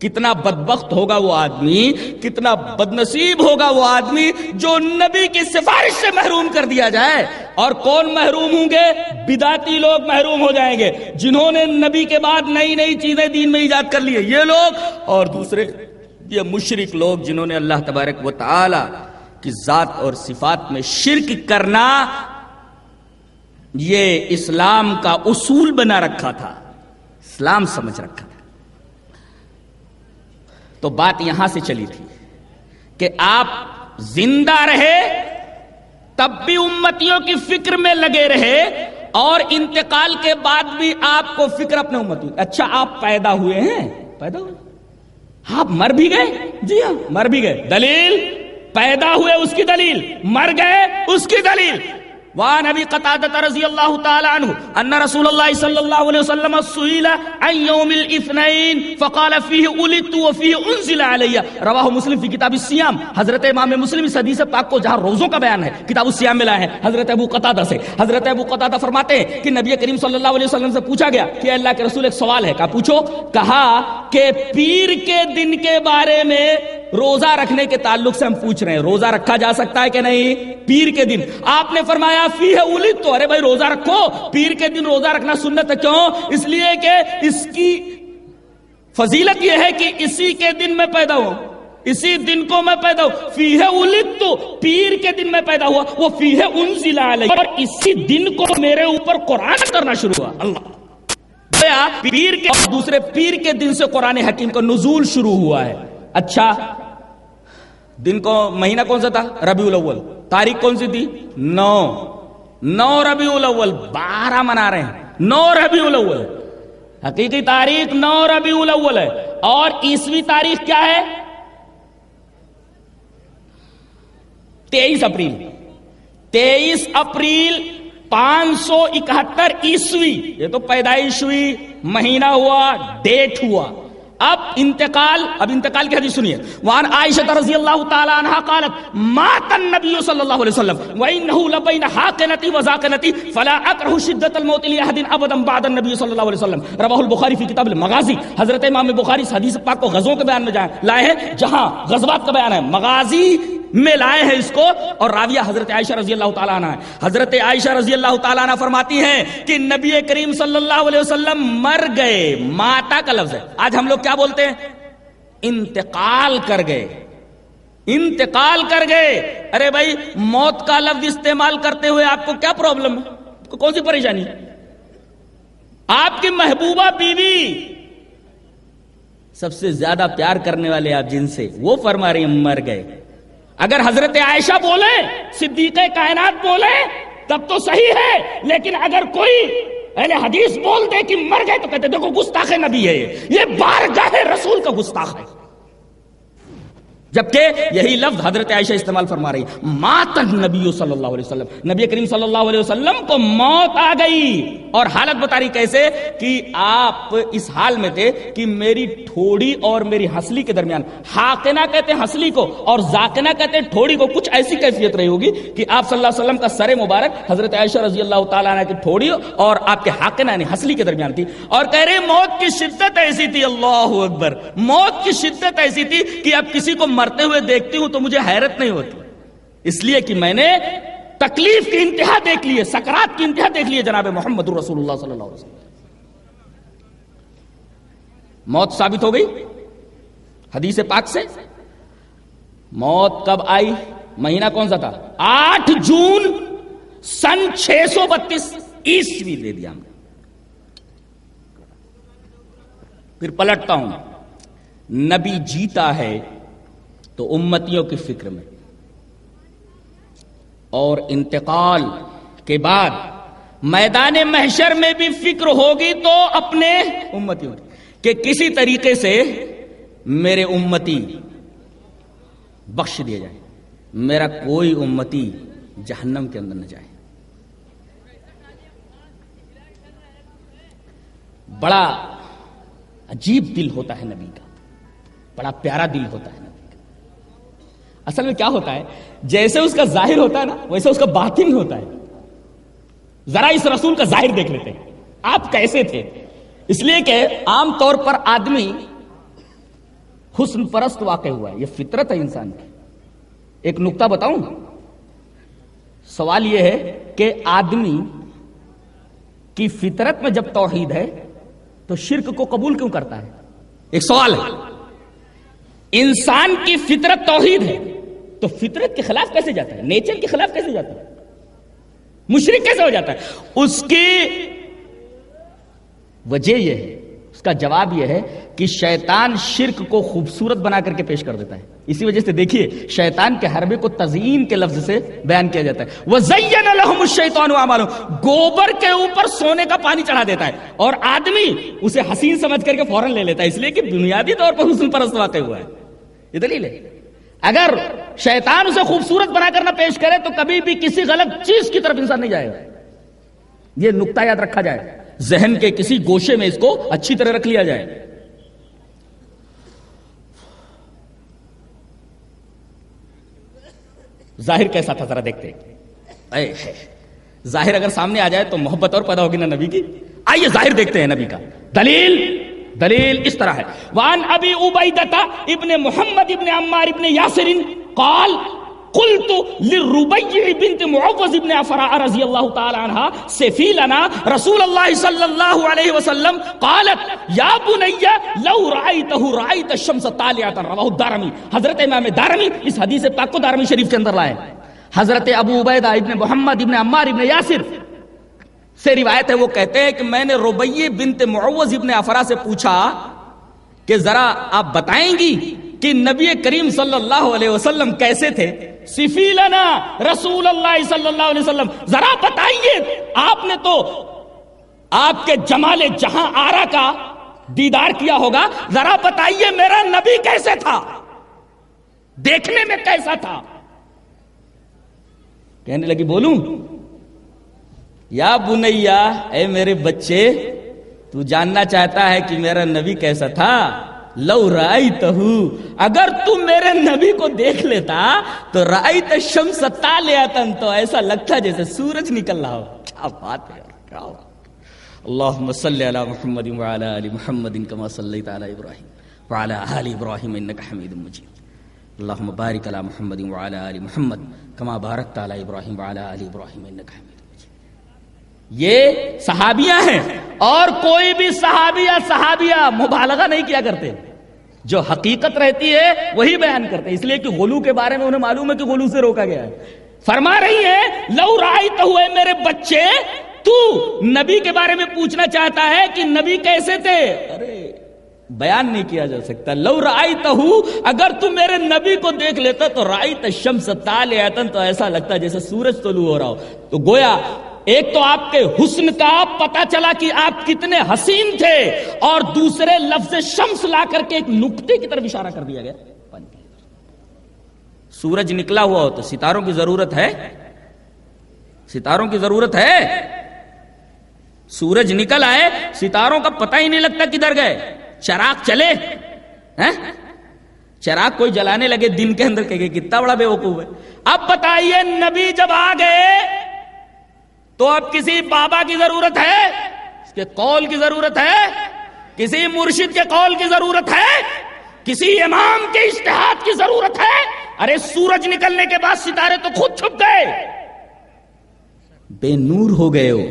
کتنا بدبخت ہوگا وہ آدمی، کتنا بدنصیب ہوگا وہ آدمی جو نبی کی سفارش سے محروم کر دیا جائے۔ اور کون محروم ہوں گے؟ بداتی لوگ محروم ہو جائیں گے، جنہوں نے نبی کے بعد نئی نئی چیزیں دین میں ایجاد کر لیے یہ لوگ اور دوسرے، یہ مشرق لوگ جنہوں نے اللہ تبارک و تعالی کی ذات اور صفات میں شرک کرنا، یہ اسلام کا اصول بنا رکھا تھا۔ اسلام سمجھ رکھا تھا۔ تو بات یہاں سے چلی تھی کہ آپ زندہ رہے تب بھی امتیوں کی فکر میں لگے رہے اور انتقال کے بعد بھی آپ کو فکر اپنے امت اچھا آپ پیدا ہوئے ہیں۔ پیدا ہوئے۔ آپ مر بھی گئے؟ جی ہاں مر بھی گئے۔ دلیل، پیدا ہوئے اس کی دلیل، مر گئے اس کی دلیل۔ وعن ابي قتادة رضي الله تعالى عنه ان رسول الله صلى الله عليه وسلم سئل عن يوم الاثنين فقال فيه ولدت وفيه انزل علي. رواه مسلم في كتاب الصيام. حضرت امام مسلم اس حدیث پاک کو جہاں روزوں کا بیان ہے، کتاب الصيام میں لایا ہے۔ حضرت ابو قتادہ سے۔ حضرت ابو قتادہ فرماتے ہیں کہ نبی کریم صلی اللہ علیہ وسلم سے پوچھا گیا کہ اللہ کے رسول ایک سوال ہے۔ کہا، پوچھو۔ کہا کہ پیر کے دن کے بارے میں روزہ رکھنے کے تعلق سے ہم پوچھ رہے ہیں۔ روزہ رکھا جا سکتا ہے کہ نہیں؟ پیر کے دن۔ آپ نے فرمایا فی ہے اولد تو ارے بھائی روزہ رکھو، پیر کے دن روزہ رکھنا سنت ہے۔ کیوں؟ اس لیے کہ اس کی فضیلت یہ ہے کہ اسی کے دن میں پیدا ہوں اسی دن کو میں پیدا ہوں فی ہے تو پیر کے دن میں پیدا ہوا۔ وہ فی ہے ان ضلع اور اسی دن کو میرے اوپر قرآن کرنا شروع ہوا۔ اللہ۔ پیر کے اور دوسرے پیر کے دن سے قرآن حکیم کا نزول شروع ہوا ہے۔ اچھا۔ دن کو مہینہ کون سا تھا؟ ربیع الاول۔ تاریخ کون سی تھی؟ نو۔ نو ربیع الاول، بارہ منا رہے ہیں۔ نو ربیع الاول۔ حقیقی تاریخ نو ربیع الاول ہے۔ اور عیسوی تاریخ کیا ہے؟ تیئیس اپریل۔ تیئیس اپریل پانچ سو اکہتر عیسوی۔ یہ تو پیدائش ہوئی، مہینہ ہوا، ڈیٹ ہوا۔ اب انتقال اب انتقال کی حدیث سنیے۔ وان عائشہ رضی اللہ تعالی عنہا قالت، مات النبی صلی اللہ علیہ وسلم وانه لبین حاقنتی وزاقنتی فلا اکره شدت الموت لاحد ابدا بعد النبی صلی اللہ علیہ وسلم۔ رواه البخاری فی کتاب المغازی۔ حضرت امام بخاری اس حدیث پاک کو غزووں کے بیان میں جائے لائے ہیں، جہاں غزوات کا بیان ہے۔ مغازی میں لائے ہیں اس کو اور راویہ حضرت عائشہ رضی اللہ تعالیٰ عنہ ہے۔ حضرت عائشہ رضی اللہ تعالیٰ عنہ فرماتی ہیں کہ نبی کریم صلی اللہ علیہ وسلم مر گئے۔ ماتا کا لفظ ہے۔ آج ہم لوگ کیا بولتے ہیں؟ انتقال کر گئے۔ انتقال کر گئے۔ ارے بھائی، موت کا لفظ استعمال کرتے ہوئے آپ کو کیا پرابلم؟ ہے کون سی پریشانی؟ آپ کی محبوبہ بیوی۔ سب سے زیادہ پیار کرنے والے آپ جن سے، وہ فرما رہی مر گئے۔ اگر حضرت عائشہ بولے صدیق کائنات بولے، تب تو صحیح ہے، لیکن اگر کوئی اہل حدیث بول دے کہ مر گئے تو کہتے دیکھو گستاخ نبی ہے یہ بارگاہ رسول کا گستاخ ہے۔ جبکہ یہی لفظ حضرت عائشہ استعمال فرما رہی مات نبی صلی اللہ علیہ وسلم۔ نبی کریم صلی اللہ علیہ وسلم کو موت آ گئی۔ اور حالت بتا رہی کیسے کہ آپ اس حال میں تھے کہ میری ٹھوڑی اور میری ہسلی کے درمیان حاقنا کہتے ہیں ہسلی کو اور زاکنا کہتے ہیں ٹھوڑی کو، کچھ ایسی کیفیت رہی ہوگی کہ آپ صلی اللہ علیہ وسلم کا سر مبارک حضرت عائشہ رضی اللہ تعالیٰ عنہ کی ٹھوڑی اور آپ کے حاقنا یعنی ہسلی کے درمیان تھی۔ اور کہہ رہے موت کی شدت ایسی تھی، اللہ اکبر۔ موت کی شدت ایسی تھی کہ اب کسی کو مرتے ہوئے دیکھتی ہوں تو مجھے حیرت نہیں ہوتی۔ اس لیے کہ میں نے تکلیف کی انتہا دیکھ لیے سکرات کی انتہا دیکھ لیے جناب محمد رسول اللہ صلی اللہ علیہ وسلم۔ موت ثابت ہو گئی حدیث پاک سے۔ موت کب آئی؟ مہینہ کون سا تھا؟ آٹھ جون سن چھ سو بتیس عیسوی دے دیا ہم نے۔ پھر پلٹتا ہوں، نبی جیتا ہے تو امتیوں کی فکر میں۔ اور انتقال کے بعد میدان محشر میں بھی فکر ہوگی تو اپنے امتیوں کہ کسی طریقے سے میرے امتی بخش دیا جائے میرا کوئی امتی جہنم کے اندر نہ جائے۔ بڑا عجیب دل ہوتا ہے نبی کا۔ بڑا پیارا دل ہوتا ہے نبی اصل میں کیا ہوتا ہے؟ جیسے اس کا ظاہر ہوتا ہے نا، ویسے اس کا باطن ہوتا ہے۔ ذرا اس رسول کا ظاہر دیکھ لیتے ہیں۔ آپ کیسے تھے؟ اس لیے کہ عام طور پر آدمی حسن پرست واقع ہوا ہے۔ یہ فطرت ہے انسان کی۔ ایک نقطہ بتاؤں۔ سوال یہ ہے کہ آدمی کی فطرت میں جب توحید ہے، تو شرک کو قبول کیوں کرتا ہے؟ ایک سوال ہے۔ انسان کی فطرت توحید ہے۔ تو فطرت کے خلاف کیسے جاتا ہے؟ نیچر کے خلاف کیسے جاتا ہے؟ مشرق کیسے ہو جاتا ہے؟ اس کی وجہ یہ ہے، اس کا جواب یہ ہے کہ شیطان شرک کو خوبصورت بنا کر کے پیش کر دیتا ہے۔ اسی وجہ سے دیکھیے، شیطان کے حربے کو تزئین کے لفظ سے بیان کیا جاتا ہے۔ وہ زین الحم الشیطان گوبر کے اوپر سونے کا پانی چڑھا دیتا ہے اور آدمی اسے حسین سمجھ کر کے فوراً لے لیتا ہے، اس لیے کہ بنیادی طور پر حسن پرست واقع ہوا ہے۔ یہ دلیل ہے۔ اگر شیطان اسے خوبصورت بنا کر نہ پیش کرے تو کبھی بھی کسی غلط چیز کی طرف انسان نہیں جائے گا۔ یہ نقطہ یاد رکھا جائے۔ ذہن کے کسی گوشے میں اس کو اچھی طرح رکھ لیا جائے۔ ظاہر کیسا تھا ذرا دیکھتے۔ ظاہر اگر سامنے آ جائے تو محبت اور پیدا ہوگی نا نبی کی۔ آئیے ظاہر دیکھتے ہیں نبی کا۔ دلیل دلیل اس طرح ہے۔ وان ابی عبیدتا ابن محمد ابن عمار ابن یاسرین قال، قلت للربيع بنت معوذ بن عفراء رضي الله تعالى عنها سفي لنا رسول الله صلى الله عليه وسلم قالت يا بني لو رأيته رأيت الشمس طالعة رواه الدارمي حضرت امام دارمی اس حدیث پاک کو دارمی شریف کے اندر لائے۔ حضرت ابو عبیدہ ابن محمد ابن عمار ابن یاسر سے روایت ہے، وہ کہتے ہیں کہ میں نے ربیع بنت معوذ ابن افرا سے پوچھا کہ ذرا آپ بتائیں گی کہ نبی کریم صلی اللہ علیہ وسلم کیسے تھے؟ سفیلنا رسول اللہ صلی اللہ علیہ وسلم۔ ذرا بتائیے، آپ نے تو آپ کے جمال جہاں آرا کا دیدار کیا ہوگا؟ ذرا بتائیے، میرا نبی کیسے تھا؟ دیکھنے میں کیسا تھا؟ کہنے لگی، بولوں یا بنیا، اے میرے بچے، تو جاننا چاہتا ہے کہ میرا نبی کیسا تھا۔ لو رائی اگر تم میرے نبی کو دیکھ لیتا، تو رائی شمس تالیا تو ایسا لگتا جیسے سورج نکل رہا ہو۔ کیا بات ہے، کیا بات صلی علی محمد وعلی آل محمد کما صلیت علی ابراہیم وعلی آل ابراہیم انکا حمید مجید۔ اللہم بارک علی محمد وعلی آل محمد کما بارکت علی ابراہیم وعلی آل ابراہیم انکا حمید۔ یہ صحابیاں ہیں اور کوئی بھی صحابیہ صحابیہ مبالغہ نہیں کیا کرتے جو حقیقت رہتی ہے وہی بیان کرتے ہیں۔ اس لیے کہ غلو کے بارے میں انہیں معلوم ہے کہ غلو سے روکا گیا ہے۔ فرما رہی ہے لو رائی تو ہوئے میرے بچے، تو نبی کے بارے میں پوچھنا چاہتا ہے کہ نبی کیسے تھے؟ ارے، بیان نہیں کیا جا سکتا۔ لو رائی تو اگر تم میرے نبی کو دیکھ لیتا تو رائی تشمس تال تو ایسا لگتا جیسے سورج طلوع ہو رہا ہو۔ تو گویا ایک تو آپ کے حسن کا پتا چلا کہ آپ کتنے حسین تھے اور دوسرے لفظ شمس لا کر کے ایک نقطے کی طرف اشارہ کر دیا گیا۔ سورج نکلا ہوا ہو تو ستاروں کی ضرورت ہے۔ ستاروں کی ضرورت ہے۔ سورج نکل آئے، ستاروں کا پتہ ہی نہیں لگتا کدھر گئے۔ چراغ چلے چراغ کوئی جلانے لگے، دن کے اندر کہ کتنا بڑا بے وقوف ہے۔ اب بتائیے، نبی جب آ گئے تو اب کسی بابا کی ضرورت ہے؟ اس کے قول کی ضرورت ہے؟ کسی مرشد کے قول کی ضرورت ہے؟ کسی امام کے اشتہاد کی ضرورت ہے؟ ارے سورج نکلنے کے بعد ستارے تو خود چھپ گئے۔ بے نور ہو گئے ہو۔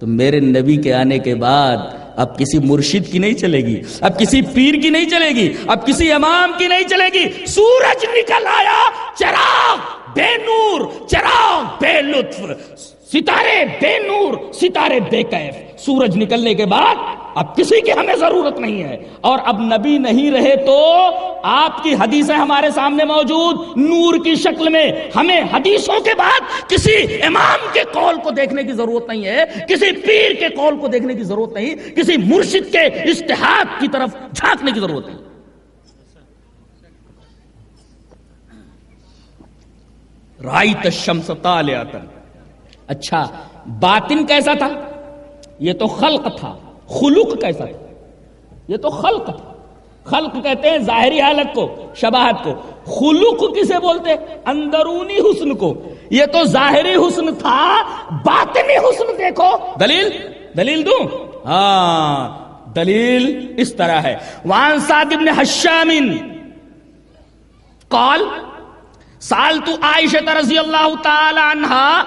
تو میرے نبی کے آنے کے بعد اب کسی مرشد کی نہیں چلے گی، اب کسی پیر کی نہیں چلے گی، اب کسی امام کی نہیں چلے گی۔ سورج نکل آیا، چراغ بے نور، چراغ بے لطف۔ ستارے بے نور، ستارے بے کیف۔ سورج نکلنے کے بعد اب کسی کی ہمیں ضرورت نہیں ہے۔ اور اب نبی نہیں رہے تو آپ کی حدیثیں ہمارے سامنے موجود۔ نور کی شکل میں ہمیں حدیثوں کے بعد کسی امام کے قول کو دیکھنے کی ضرورت نہیں ہے، کسی پیر کے قول کو دیکھنے کی ضرورت نہیں، کسی مرشد کے اشتہاد کی طرف جھانکنے کی ضرورت نہیں۔ رائی تشمس تالیاتن اچھا باطن کیسا تھا؟ یہ تو خلق تھا، خلق کیسا تھا؟ یہ تو خلق تھا۔ خلق کہتے ہیں ظاہری حالت کو، شباہت کو۔ خلق کسے بولتے؟ اندرونی حسن کو۔ یہ تو ظاہری حسن تھا، باطنی حسن دیکھو۔ دلیل؟ دلیل دوں؟ ہاں دلیل اس طرح ہے۔ وان سعد ابن حشام، قال سالت عائشہ رضی اللہ تعالی عنہ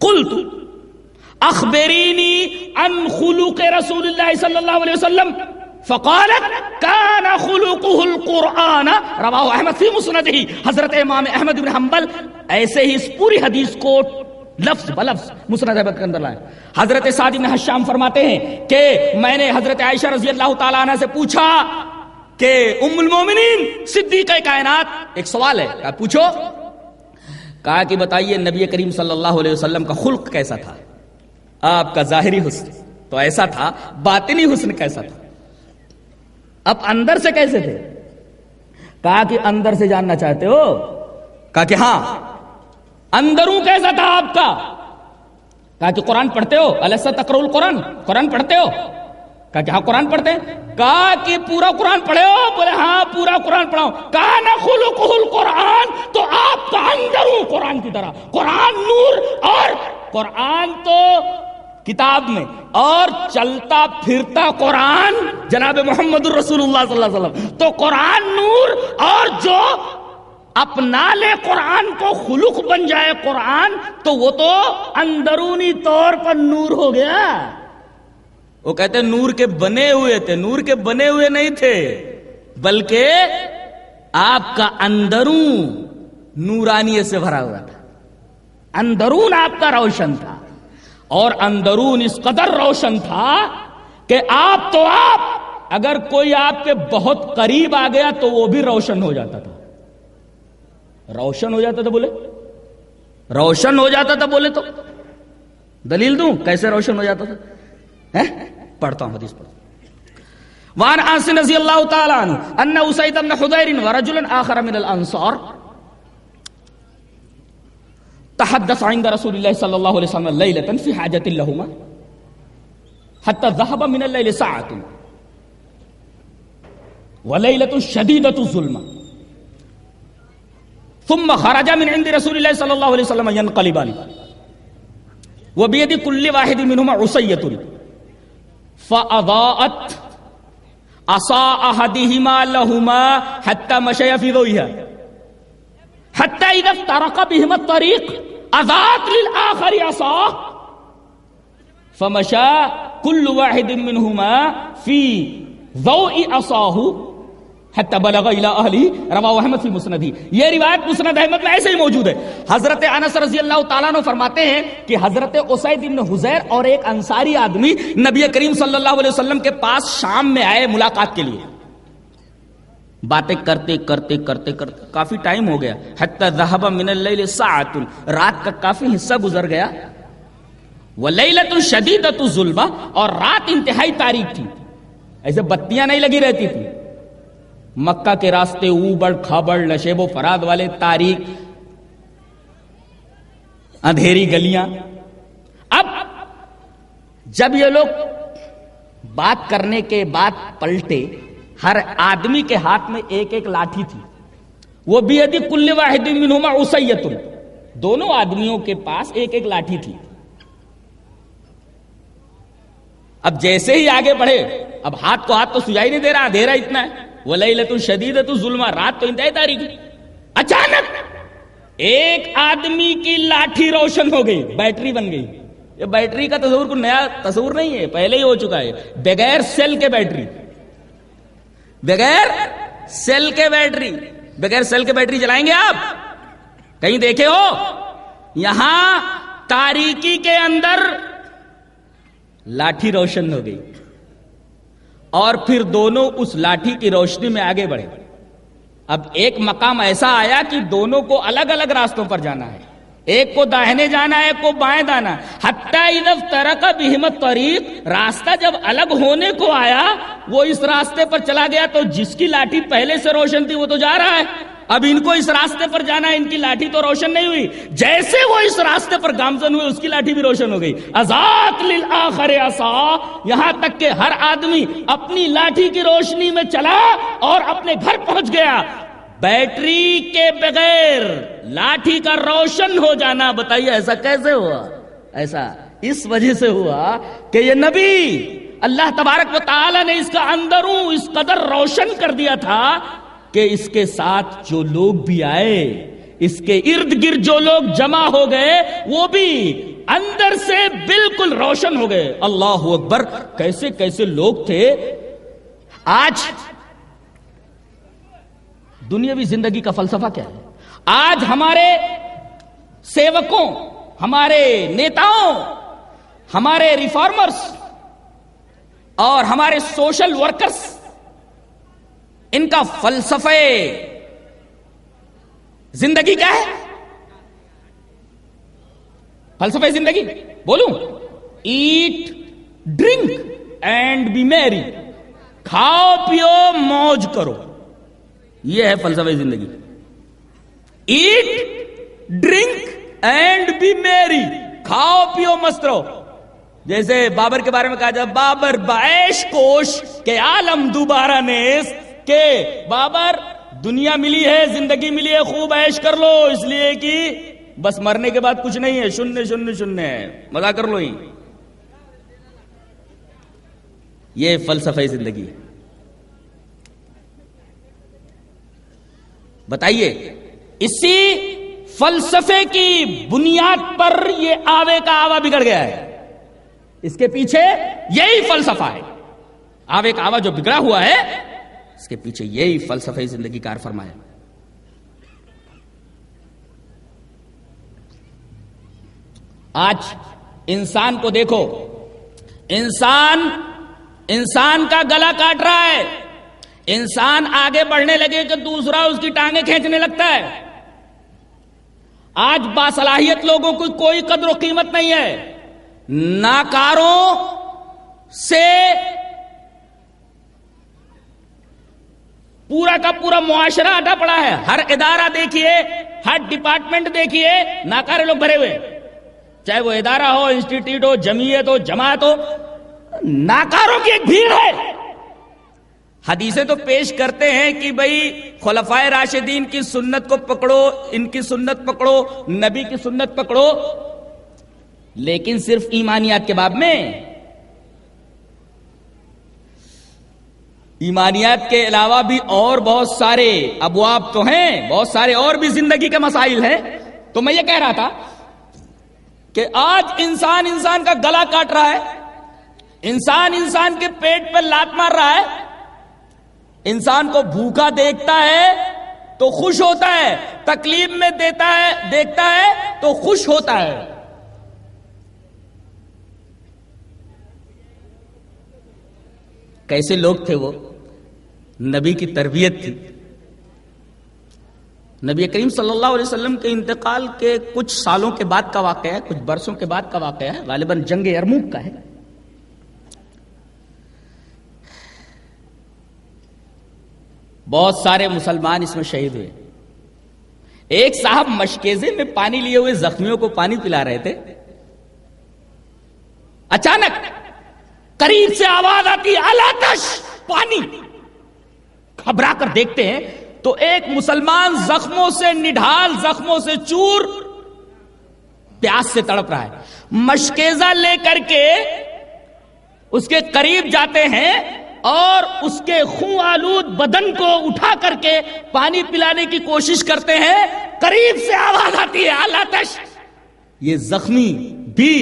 قلت اخبرینی ان خلوق رسول اللہ صلی اللہ علیہ وسلم. فقالت، كان خلقه القرآن. رواہ احمد فی مسندہی حضرت امام احمد بن حنبل، ایسے ہی اس پوری حدیث کو لفظ بلفظ مسند احمد کے اندر لائے۔ حضرت سعد بن حشام فرماتے ہیں کہ میں نے حضرت عائشہ رضی اللہ تعالیٰ عنہ سے پوچھا کہ ام المومنین صدیقہ کائنات، ایک سوال ہے۔ پوچھو کہا کہ بتائیے نبی کریم صلی اللہ علیہ وسلم کا خلق کیسا تھا؟ آپ کا ظاہری حسن تو ایسا تھا، باطنی حسن کیسا تھا؟ اب اندر سے کیسے تھے؟ کہا کہ اندر سے جاننا چاہتے ہو؟ کہا کہ ہاں۔ اندروں کیسا تھا آپ کا؟ کہا کہ قرآن پڑھتے ہو؟ السا تکر قرآن قرآن پڑھتے ہو؟ کہا کہ ہاں قرآن پڑھتے ہیں؟ کہا کہ پورا قرآن پڑھے ہو؟ بولے ہاں پورا قرآن پڑھاؤ کہا نہ خلق قرآن تو آپ کا اندر ہوں قرآن کی طرح۔ قرآن نور اور قرآن تو کتاب میں۔ اور چلتا پھرتا قرآن، جناب محمد الرسول اللہ صلی اللہ علیہ وسلم۔ تو قرآن نور اور جو اپنا لے قرآن کو خلق بن جائے قرآن، تو وہ تو اندرونی طور پر نور ہو گیا۔ وہ کہتے نور کے بنے ہوئے تھے، نور کے بنے ہوئے نہیں تھے، بلکہ آپ کا اندرون نورانی سے بھرا ہوا تھا۔ اندرون آپ کا روشن تھا۔ اور اندرون اس قدر روشن تھا کہ آپ تو آپ، اگر کوئی آپ کے بہت قریب آ گیا تو وہ بھی روشن ہو جاتا تھا۔ روشن ہو جاتا تھا بولے؟ روشن ہو جاتا تھا بولے تو۔ دلیل دوں کیسے روشن ہو جاتا تھا؟ ہوں حدیث پڑھتا وان انس رضی اللہ تعالی عنہ ان اسید بن حضیر ورجل اخر من الانصار تحدث عند رسول الله صلى الله عليه وسلم ليلة في حاجة لهما حتى ذهب من الليل ساعة وليلة شديدة الظلمة ثم خرج من عند رسول الله صلى الله عليه وسلم ينقلبان وبيد كل واحد منهما عصية فأضاءت عصا أحدهما لهما حتى مشي في ضوئها. حتى إذا افترق بهما الطريق أضاءت للآخر عصاه فمشى كل واحد منهما في ضوء حتى بلغ الى احمد فی مسند یہ روایت مسند احمد میں ایسے ہی موجود ہے۔ حضرت انس رضی اللہ تعالیٰ عنہ فرماتے ہیں کہ حضرت اسید بن حزیر اور ایک انصاری آدمی نبی کریم صلی اللہ علیہ وسلم کے پاس شام میں آئے ملاقات کے لیے۔ باتیں کرتے کرتے کرتے کرتے کافی ٹائم ہو گیا۔ حتی ذہب من اللیل ساعت۔ رات کا کافی حصہ گزر گیا۔ ولیلت شدیدت الظلمہ اور رات انتہائی تاریخ تھی۔ ایسے بتیاں نہیں لگی رہتی تھی مکہ کے راستے اوبڑ کھابڑ نشیب و فراد والے تاریخ اندھیری گلیاں۔ اب جب یہ لوگ بات کرنے کے بعد پلٹے، ہر آدمی کے ہاتھ میں ایک ایک لاٹھی تھی۔ وہ بھی ادی کل واحد منہما اسیت دونوں آدمیوں کے پاس ایک ایک لاٹھی تھی۔ اب جیسے ہی آگے بڑھے، اب ہاتھ کو ہاتھ تو سجائی نہیں دے رہا دے رہا اتنا ہے۔ وہ لئی لتن شدید رات تو انتہائی تاریخ اچانک ایک آدمی کی لاٹھی روشن ہو گئی، بیٹری بن گئی۔ یہ بیٹری کا تصور کو نیا تصور نہیں ہے، پہلے ہی ہو چکا ہے۔ بغیر سیل کے بیٹری۔ بغیر سیل کے بیٹری۔ بغیر سیل کے بیٹری چلائیں گے آپ؟ کہیں دیکھے ہو؟ یہاں تاریکی کے اندر لاٹھی روشن ہو گئی۔ اور پھر دونوں اس لاٹھی کی روشنی میں آگے بڑھے۔ اب ایک مقام ایسا آیا کہ دونوں کو الگ الگ راستوں پر جانا ہے۔ ایک کو داہنے جانا ہے، ایک کو بائیں جانا ترک بہمت طریق راستہ جب الگ ہونے کو آیا، وہ اس راستے پر چلا گیا تو جس کی لاٹھی پہلے سے روشن تھی، وہ تو جا رہا ہے۔ اب ان کو اس راستے پر جانا ہے، ان کی لاٹھی تو روشن نہیں ہوئی۔ جیسے وہ اس راستے پر گامزن ہوئے، اس کی لاٹھی بھی روشن ہو گئی۔ ازاد للآخر اصا یہاں تک کہ ہر آدمی اپنی لاٹھی کی روشنی میں چلا اور اپنے گھر پہنچ گیا۔ بیٹری کے بغیر لاٹھی کا روشن ہو جانا، بتائیے ایسا کیسے ہوا؟ ایسا اس وجہ سے ہوا کہ یہ نبی اللہ تبارک و تعالی نے اس کا اندروں اس قدر روشن کر دیا تھا کہ اس کے ساتھ جو لوگ بھی آئے، اس کے ارد گرد جو لوگ جمع ہو گئے، وہ بھی اندر سے بالکل روشن ہو گئے۔ اللہ اکبر، کیسے کیسے لوگ تھے۔ آج دنیاوی زندگی کا فلسفہ کیا ہے؟ آج ہمارے سیوکوں، ہمارے نیتاؤں، ہمارے ریفارمرس اور ہمارے سوشل ورکرس ان کا فلسفے زندگی کیا ہے؟ فلسفے زندگی؟ بولوں۔ ایٹ، ڈرنک اینڈ بی میری۔ کھاؤ، پیو، موج کرو۔ یہ ہے فلسفہ زندگی۔ ایٹ، ڈرنک اینڈ بی میری۔ کھاؤ، پیو، مست رہو۔ جیسے بابر کے بارے میں کہا جائے، بابر باعش کوش کے عالم دوبارہ نیست۔ کہ بابر دنیا ملی ہے، زندگی ملی ہے، خوب عیش کر لو، اس لیے کہ بس مرنے کے بعد کچھ نہیں ہے، شننے شننے شننے ہے مزہ کر لو ہی۔ یہ فلسفہ زندگی۔ ہے بتائیے، اسی فلسفے کی بنیاد پر یہ آوے کا آوا بگڑ گیا ہے۔ اس کے پیچھے یہی فلسفہ ہے۔ آوے کا آوا جو بگڑا ہوا ہے اس کے پیچھے یہی فلسفہ زندگی کار فرمایا۔ آج انسان کو دیکھو، انسان انسان کا گلا کاٹ رہا ہے۔ انسان آگے بڑھنے لگے کہ دوسرا اس کی ٹانگیں کھینچنے لگتا ہے۔ آج باصلاحیت لوگوں کی کوئی قدر و قیمت نہیں ہے۔ ناکاروں سے پورا کا پورا معاشرہ اٹا پڑا ہے۔ ہر ادارہ دیکھیے، ہر ڈپارٹمنٹ دیکھیے، ناکارے لوگ بھرے ہوئے۔ چاہے وہ ادارہ ہو انسٹیٹیوٹ ہو، جمعیت ہو، جماعت ہو، ناکاروں کی ایک بھیڑ ہے۔ حدیثیں تو پیش کرتے ہیں کہ بھائی خلفائے راشدین کی سنت کو پکڑو، ان کی سنت پکڑو، نبی کی سنت پکڑو۔ لیکن صرف ایمانیات کے باب میں ایمانیات کے علاوہ بھی اور بہت سارے ابواب تو ہیں، بہت سارے اور بھی زندگی کے مسائل ہیں۔ تو میں یہ کہہ رہا تھا کہ آج انسان انسان کا گلا کاٹ رہا ہے، انسان انسان کے پیٹ پہ لات مار رہا ہے۔ انسان کو بھوکا دیکھتا ہے تو خوش ہوتا ہے، تکلیف میں دیتا ہے، دیکھتا ہے تو خوش ہوتا ہے۔ کیسے لوگ تھے وہ؟ نبی کی تربیت تھی۔ نبی کریم صلی اللہ علیہ وسلم کے انتقال کے کچھ سالوں کے بعد کا واقعہ ہے، کچھ برسوں کے بعد کا واقعہ ہے۔ غالباً جنگ ارموک کا ہے۔ بہت سارے مسلمان اس میں شہید ہوئے۔ ایک صاحب مشکیزے میں پانی لیے ہوئے زخمیوں کو پانی پلا رہے تھے۔ اچانک قریب سے آواز آتی، الاتش! پانی۔ گھبرا کر دیکھتے ہیں، تو ایک مسلمان زخموں سے نڈھال، زخموں سے چور پیاس سے تڑپ رہا ہے۔ مشکیزہ لے کر کے اس کے قریب جاتے ہیں اور اس کے خون آلود بدن کو اٹھا کر کے پانی پلانے کی کوشش کرتے ہیں۔ قریب سے آواز آتی ہے آلاتش یہ زخمی بھی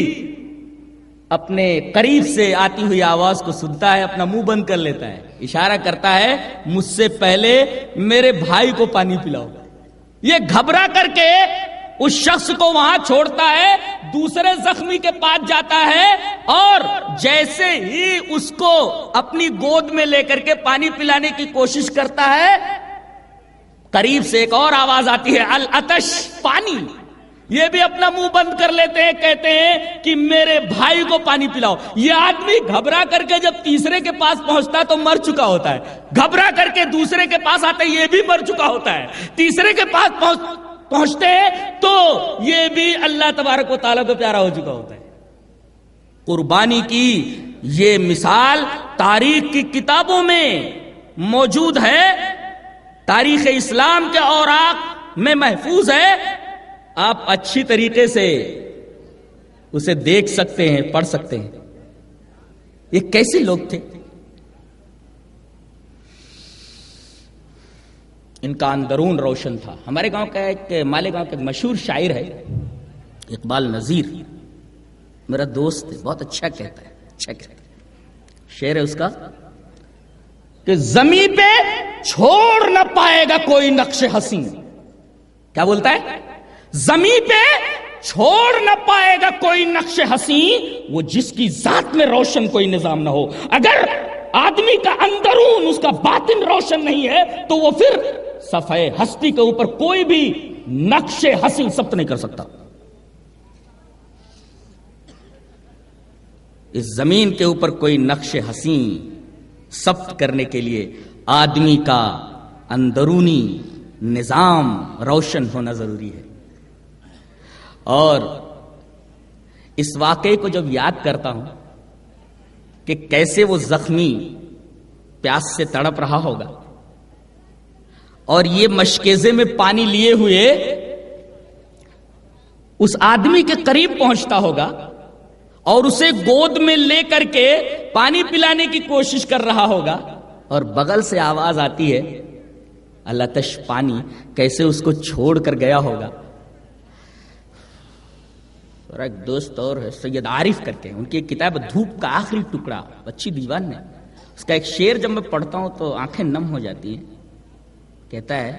اپنے قریب سے آتی ہوئی آواز کو سنتا ہے، اپنا منہ بند کر لیتا ہے۔ اشارہ کرتا ہے، مجھ سے پہلے میرے بھائی کو پانی پلاؤ۔ یہ گھبرا کر کے اس شخص کو وہاں چھوڑتا ہے، دوسرے زخمی کے پاس جاتا ہے اور جیسے ہی اس کو اپنی گود میں لے کر کے پانی پلانے کی کوشش کرتا ہے، قریب سے ایک اور آواز آتی ہے الاتش پانی۔ یہ بھی اپنا منہ بند کر لیتے ہیں، کہتے ہیں کہ میرے بھائی کو پانی پلاؤ۔ یہ آدمی گھبرا کر کے جب تیسرے کے پاس پہنچتا ہے تو مر چکا ہوتا ہے۔ گھبرا کر کے دوسرے کے پاس آتے یہ بھی مر چکا ہوتا ہے۔ تیسرے کے پاس پہنچتے ہیں تو یہ بھی اللہ تبارک و تعالیٰ کو پیارا ہو چکا ہوتا ہے۔ قربانی کی یہ مثال تاریخ کی کتابوں میں موجود ہے۔ تاریخ اسلام کے اوراق میں محفوظ ہے۔ آپ اچھی طریقے سے اسے دیکھ سکتے ہیں، پڑھ سکتے ہیں۔ یہ کیسے لوگ تھے؟ ان کا اندرون روشن تھا۔ ہمارے گاؤں کا ایک مالے گاؤں کا ایک مشہور شاعر ہے، اقبال نذیر۔ میرا دوست ہے، بہت اچھا کہتا ہے اچھا کہتا ہے۔ شعر ہے اس کا، کہ زمین پہ چھوڑ نہ پائے گا کوئی نقش حسین۔ کیا بولتا ہے؟ زمین پہ چھوڑ نہ پائے گا کوئی نقش حسین، وہ جس کی ذات میں روشن کوئی نظام نہ ہو۔ اگر آدمی کا اندرون اس کا باطن روشن نہیں ہے، تو وہ پھر صفحے ہستی کے اوپر کوئی بھی نقش حسین ثبت نہیں کر سکتا۔ اس زمین کے اوپر کوئی نقش حسین ثبت کرنے کے لیے آدمی کا اندرونی نظام روشن ہونا ضروری ہے۔ اور اس واقعے کو جب یاد کرتا ہوں کہ کیسے وہ زخمی پیاس سے تڑپ رہا ہوگا اور یہ مشکیزے میں پانی لیے ہوئے اس آدمی کے قریب پہنچتا ہوگا اور اسے گود میں لے کر کے پانی پلانے کی کوشش کر رہا ہوگا اور بغل سے آواز آتی ہے، اللہ تش پانی کیسے اس کو چھوڑ کر گیا ہوگا؟ اور ایک دوست اور ہے سید عارف کر کے ان کی ایک کتاب دھوپ کا آخری ٹکڑا، اچھی دیوان ہے۔ اس کا ایک شعر جب میں پڑھتا ہوں تو آنکھیں نم ہو جاتی ہیں۔ کہتا ہے،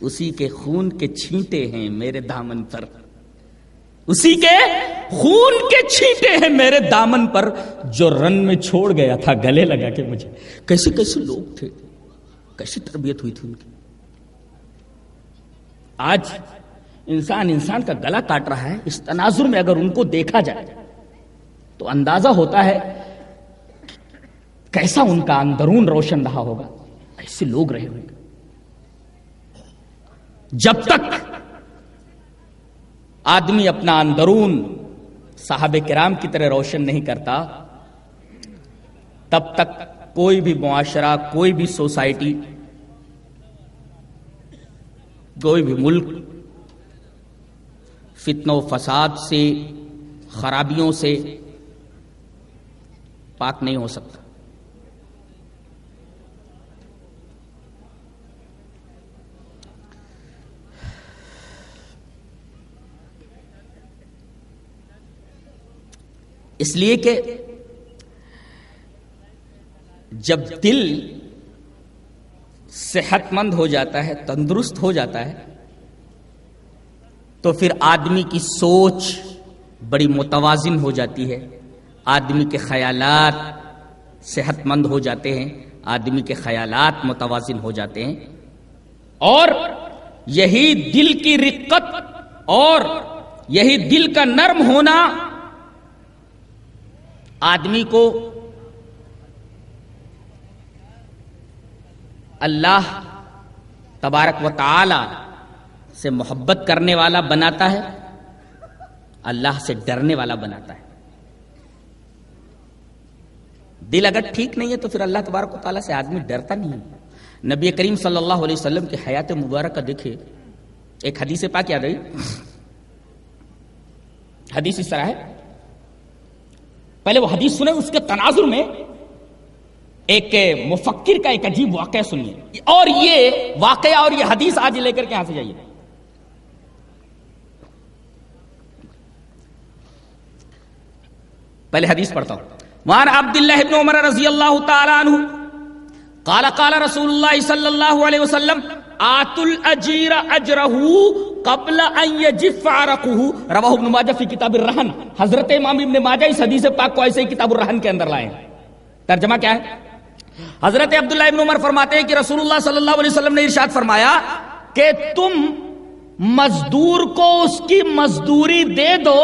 اسی کے خون کے چھینٹے ہیں میرے دامن پر۔ اسی کے خون کے چھینٹے ہیں میرے دامن پر۔ جو رن میں چھوڑ گیا تھا، گلے لگا کے مجھے۔ کیسے کیسے لوگ تھے۔ کیسی تربیت ہوئی تھی ان کی۔ آج انسان انسان کا گلا کاٹ رہا ہے، اس تناظر میں اگر ان کو دیکھا جائے، تو اندازہ ہوتا ہے کیسا ان کا اندرون روشن رہا ہوگا، ایسے لوگ رہے ہوئے جب تک آدمی اپنا اندرون صاحب کرام کی طرح روشن نہیں کرتا، تب تک کوئی بھی معاشرہ، کوئی بھی سوسائٹی، کوئی بھی ملک فتن و فساد سے، خرابیوں سے پاک نہیں ہو سکتا۔ اس لیے کہ جب دل صحت مند ہو جاتا ہے، تندرست ہو جاتا ہے تو پھر آدمی کی سوچ بڑی متوازن ہو جاتی ہے۔ آدمی کے خیالات صحت مند ہو جاتے ہیں، آدمی کے خیالات متوازن ہو جاتے ہیں۔ اور یہی دل کی رقت اور یہی دل کا نرم ہونا آدمی کو اللہ تبارک و تعالی سے محبت کرنے والا بناتا ہے، اللہ سے ڈرنے والا بناتا ہے۔ دل اگر ٹھیک نہیں ہے تو پھر اللہ تبارک و تعالیٰ سے آدمی ڈرتا نہیں نبی کریم صلی اللہ علیہ وسلم کی حیات مبارک کا دیکھے ایک حدیث پاک یاد رہی حدیث اس طرح ہے۔ پہلے وہ حدیث سنیں، اس کے تناظر میں ایک مفکر کا ایک عجیب واقعہ سنیے۔ اور یہ واقعہ اور یہ حدیث آج لے کر کے یہاں سے جائیے۔ پہلے حدیث پڑھتا ہوں۔ وان عبد اللہ ابن عمر رضی اللہ تعالی عنہ قال قال رسول اللہ صلی اللہ علیہ وسلم آت الاجیر اجرہ قبل ان یجف عرقہ رواہ ابن ماجہ فی کتاب الرہن حضرت امام ابن ماجہ اس حدیث پاک کو ایسے ہی کتاب الرہن کے اندر لائے ترجمہ کیا ہے؟ حضرت عبداللہ ابن عمر فرماتے ہیں کہ رسول اللہ صلی اللہ علیہ وسلم نے ارشاد فرمایا کہ تم مزدور کو اس کی مزدوری دے دو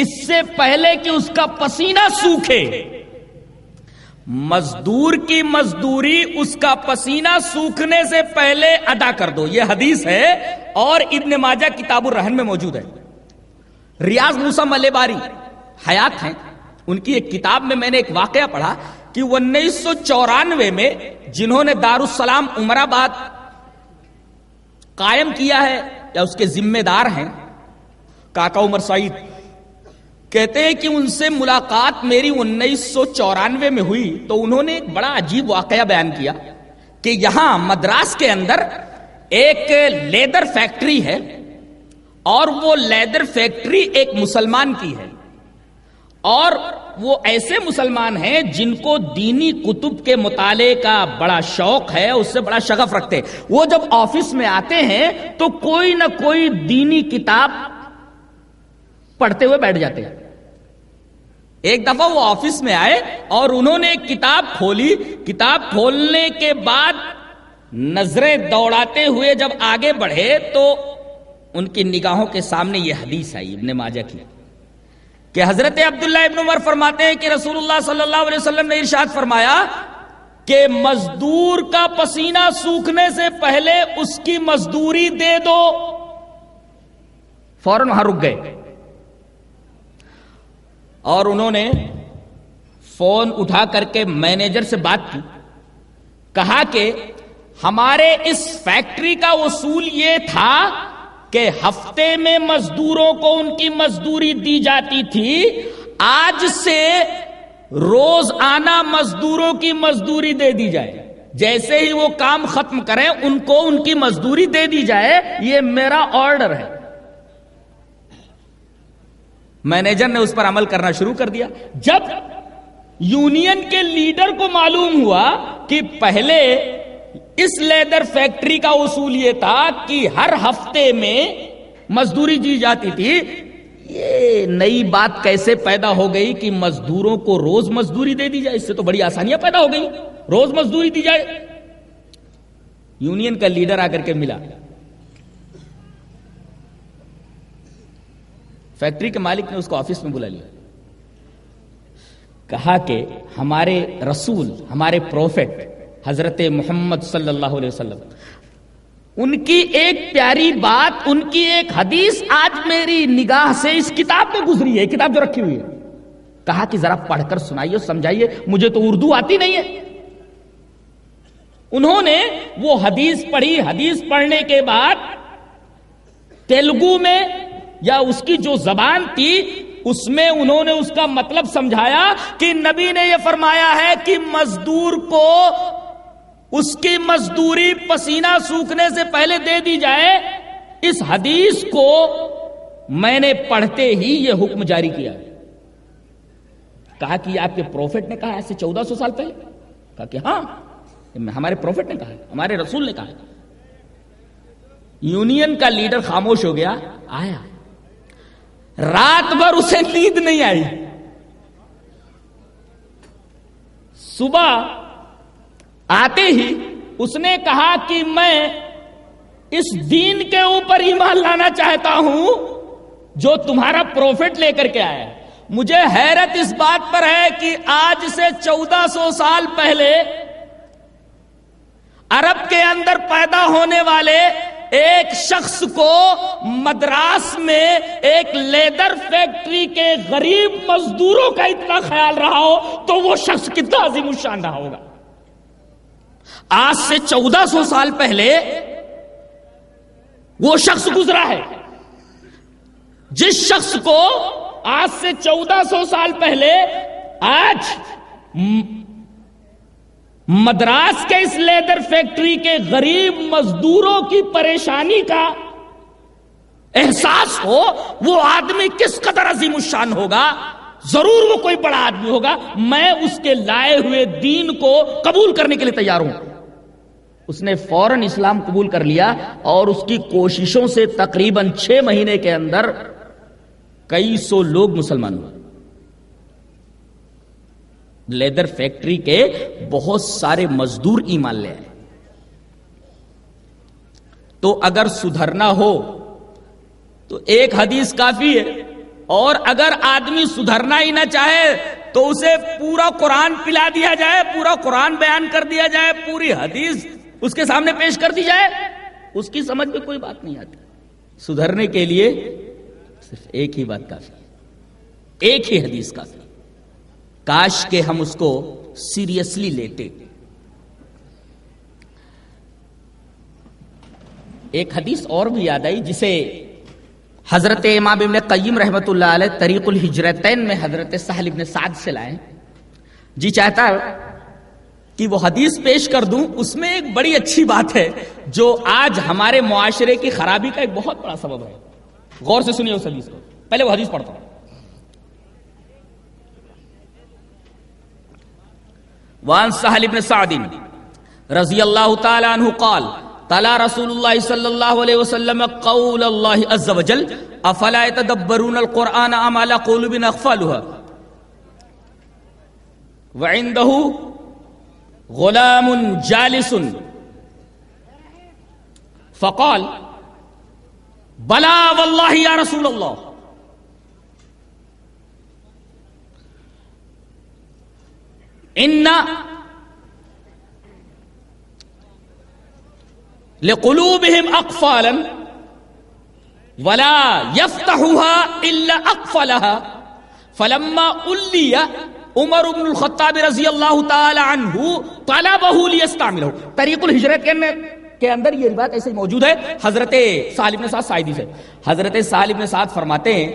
اس سے پہلے کہ اس کا پسینہ سوکھے۔ مزدور کی مزدوری اس کا پسینہ سوکھنے سے پہلے ادا کر دو۔ یہ حدیث ہے اور ابن ماجہ کتاب الرحن میں موجود ہے۔ ریاض موسا ملے باری حیات ہیں۔ ان کی ایک کتاب میں میں نے ایک واقعہ پڑھا کہ انیس سو چورانوے میں جنہوں نے دارالسلام عمر آباد قائم کیا ہے یا اس کے ذمہ دار ہیں، کاکا عمر سعید۔ کہتے ہیں کہ ان سے ملاقات میری انیس سو چورانوے میں ہوئی تو انہوں نے ایک بڑا عجیب واقعہ بیان کیا کہ یہاں مدراس کے اندر ایک لیدر فیکٹری ہے اور وہ لیدر فیکٹری ایک مسلمان کی ہے اور وہ ایسے مسلمان ہیں جن کو دینی کتب کے مطالعے کا بڑا شوق ہے، اس سے بڑا شغف رکھتے وہ جب آفس میں آتے ہیں تو کوئی نہ کوئی دینی کتاب پڑھتے ہوئے بیٹھ جاتے ہیں۔ ایک دفعہ وہ آفس میں آئے اور انہوں نے کتاب کھولی۔ کتاب کھولنے کے بعد نظریں دوڑاتے ہوئے جب آگے بڑھے تو ان کی نگاہوں کے سامنے یہ حدیث آئی، ابن ماجہ کی، کہ حضرت عبداللہ ابن عمر فرماتے ہیں کہ رسول اللہ صلی اللہ علیہ وسلم نے ارشاد فرمایا کہ مزدور کا پسینہ سوکھنے سے پہلے اس کی مزدوری دے دو۔ فوراً وہاں رک گئے۔ اور انہوں نے فون اٹھا کر کے مینیجر سے بات کی۔ کہا کہ ہمارے اس فیکٹری کا اصول یہ تھا کہ ہفتے میں مزدوروں کو ان کی مزدوری دی جاتی تھی۔ آج سے روز آنا مزدوروں کی مزدوری دے دی جائے۔ جیسے ہی وہ کام ختم کریں، ان کو ان کی مزدوری دے دی جائے۔ یہ میرا آرڈر ہے۔ مینیجر نے اس پر عمل کرنا شروع کر دیا۔ جب یونین کے لیڈر کو معلوم ہوا کہ پہلے اس لیدر فیکٹری کا اصول یہ تھا کہ ہر ہفتے میں مزدوری دی جاتی تھی، یہ نئی بات کیسے پیدا ہو گئی کہ مزدوروں کو روز مزدوری دے دی جائے؟ اس سے تو بڑی آسانیاں پیدا ہو گئی۔ روز مزدوری دی جائے۔ یونین کا لیڈر آ کر کے ملا۔ فیکٹری کے مالک نے اس کو آفس میں بلا لیا۔ کہا کہ ہمارے رسول، ہمارے پروفٹ حضرت محمد صلی اللہ علیہ وسلم، ان کی ایک پیاری بات، ان کی ایک حدیث آج میری نگاہ سے اس کتاب میں گزری ہے کتاب جو رکھی ہوئی ہے۔ کہا کہ ذرا پڑھ کر سنائیے سمجھائیے، مجھے تو اردو آتی نہیں ہے۔ انہوں نے وہ حدیث پڑھی، حدیث پڑھنے کے بعد تیلگو میں یا اس کی جو زبان تھی، اس میں انہوں نے اس کا مطلب سمجھایا کہ نبی نے یہ فرمایا ہے کہ مزدور کو اس کی مزدوری پسینہ سوکھنے سے پہلے دے دی جائے۔ اس حدیث کو میں نے پڑھتے ہی یہ حکم جاری کیا۔ کہا کہ آپ کے پروفٹ نے کہا ایسے چودہ سو سال پہلے۔ کہا کہ ہاں ہمارے پروفٹ نے کہا، ہمارے رسول نے کہا۔ یونین کا لیڈر خاموش ہو گیا، آیا۔ رات بھر اسے نیند نہیں آئی۔ صبح آتے ہی اس نے کہا کہ میں اس دین کے اوپر ایمان لانا چاہتا ہوں جو تمہارا پروفٹ لے کر کے آیا۔ مجھے حیرت اس بات پر ہے کہ آج سے چودہ سو سال پہلے عرب کے اندر پیدا ہونے والے ایک شخص کو مدراس میں ایک لیدر فیکٹری کے غریب مزدوروں کا اتنا خیال رہا ہو تو وہ شخص کتنا عظیم الشان رہا ہوگا۔ آج سے چودہ سو سال پہلے وہ شخص گزرا ہے۔ جس شخص کو آج سے چودہ سو سال پہلے آج مدراس کے اس لیدر فیکٹری کے غریب مزدوروں کی پریشانی کا احساس ہو، وہ آدمی کس قدر عظیم الشان ہوگا؟ ضرور وہ کوئی بڑا آدمی ہوگا۔ میں اس کے لائے ہوئے دین کو قبول کرنے کے لیے تیار ہوں۔ اس نے فوراً اسلام قبول کر لیا اور اس کی کوششوں سے تقریباً چھ مہینے کے اندر کئی سو لوگ مسلمان ہوئے۔ لیدر فیکٹری کے بہت سارے مزدور ایمان لے آئے۔ تو اگر سدھرنا ہو، تو ایک حدیث کافی ہے۔ اور اگر آدمی سدھرنا ہی نہ چاہے، تو اسے پورا قرآن پلا دیا جائے، پورا قرآن بیان کر دیا جائے، پوری حدیث اس کے سامنے پیش کر دی جائے۔ اس کی سمجھ میں کوئی بات نہیں آتی۔ سدھرنے کے لیے صرف ایک ہی بات کافی ہے۔ ایک ہی حدیث کافی کاش کے ہم اس کو سیریسلی لیتے۔ ایک حدیث اور بھی یاد آئی جسے حضرت امام ابن قیم رحمت اللہ علیہ طریق الحجرتین میں حضرت سہل ابن سعد سے لائے۔ جی چاہتا کہ وہ حدیث پیش کر دوں، اس میں ایک بڑی اچھی بات ہے جو آج ہمارے معاشرے کی خرابی کا ایک بہت بڑا سبب ہے۔ غور سے سنیے اس حدیث کو۔ پہلے وہ حدیث پڑھتا ہوں۔ وان سہل ابن سعد رضی اللہ تعالی عنہ قال، تلا رسول اللہ صلی اللہ علیہ وسلم قول اللہ عز وجل افلا يتدبرون القرآن ام على قلوب اغفالها وعنده غلام جالس. فقال بلا والله يا رسول الله ان لقلوبهم اقفالا ولا يفتحها الا اقفلها فلما الي عمر بن الخطاب رضی اللہ تعالی عنہ طلبه ليستعمله۔ طریق الہجرت کے اندر کے اندر یہ بات ایسے موجود ہے، حضرت سالم نے ساتھ سائدی سے حضرت سالم نے ساتھ فرماتے ہیں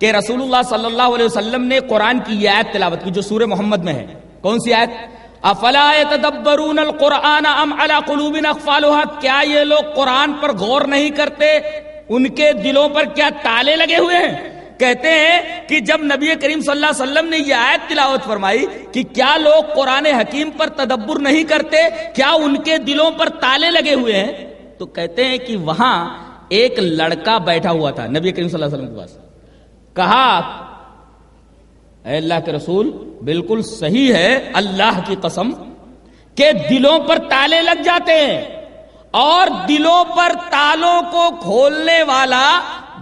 کہ رسول اللہ صلی اللہ علیہ وسلم نے قرآن کی یہ آیت تلاوت کی جو سورہ محمد میں ہے۔ کون سی آیت؟ افلا يتدبرون القرآن ام على قلوب اقفالها کیا یہ لوگ قرآن پر غور نہیں کرتے؟ ان کے دلوں پر کیا تالے لگے ہوئے ہیں؟ کہتے ہیں کہ جب نبی کریم صلی اللہ علیہ وسلم نے یہ آیت تلاوت فرمائی کہ کیا لوگ قرآن حکیم پر تدبر نہیں کرتے؟ کیا ان کے دلوں پر تالے لگے ہوئے ہیں؟ تو کہتے ہیں کہ وہاں ایک لڑکا بیٹھا ہوا تھا نبی کریم صلی اللہ علیہ وسلم کے پاس۔ کہا اے اللہ کے رسول، بالکل صحیح ہے، اللہ کی قسم کہ دلوں پر تالے لگ جاتے ہیں۔ اور دلوں پر تالوں کو کھولنے والا،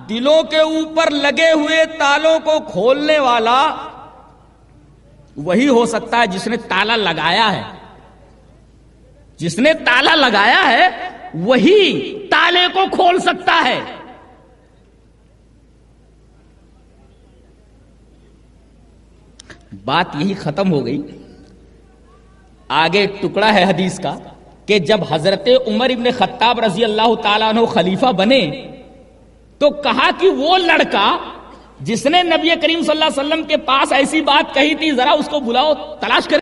دلوں کے اوپر لگے ہوئے تالوں کو کھولنے والا، وہی ہو سکتا ہے جس نے تالا لگایا ہے۔ جس نے تالا لگایا ہے، وہی تالے کو کھول سکتا ہے۔ بات یہی ختم ہو گئی۔ آگے ٹکڑا ہے حدیث کا کہ جب حضرت عمر ابن خطاب رضی اللہ تعالیٰ عنہ خلیفہ بنے تو کہا کہ وہ لڑکا جس نے نبی کریم صلی اللہ علیہ وسلم کے پاس ایسی بات کہی تھی، ذرا اس کو بلاؤ، تلاش کر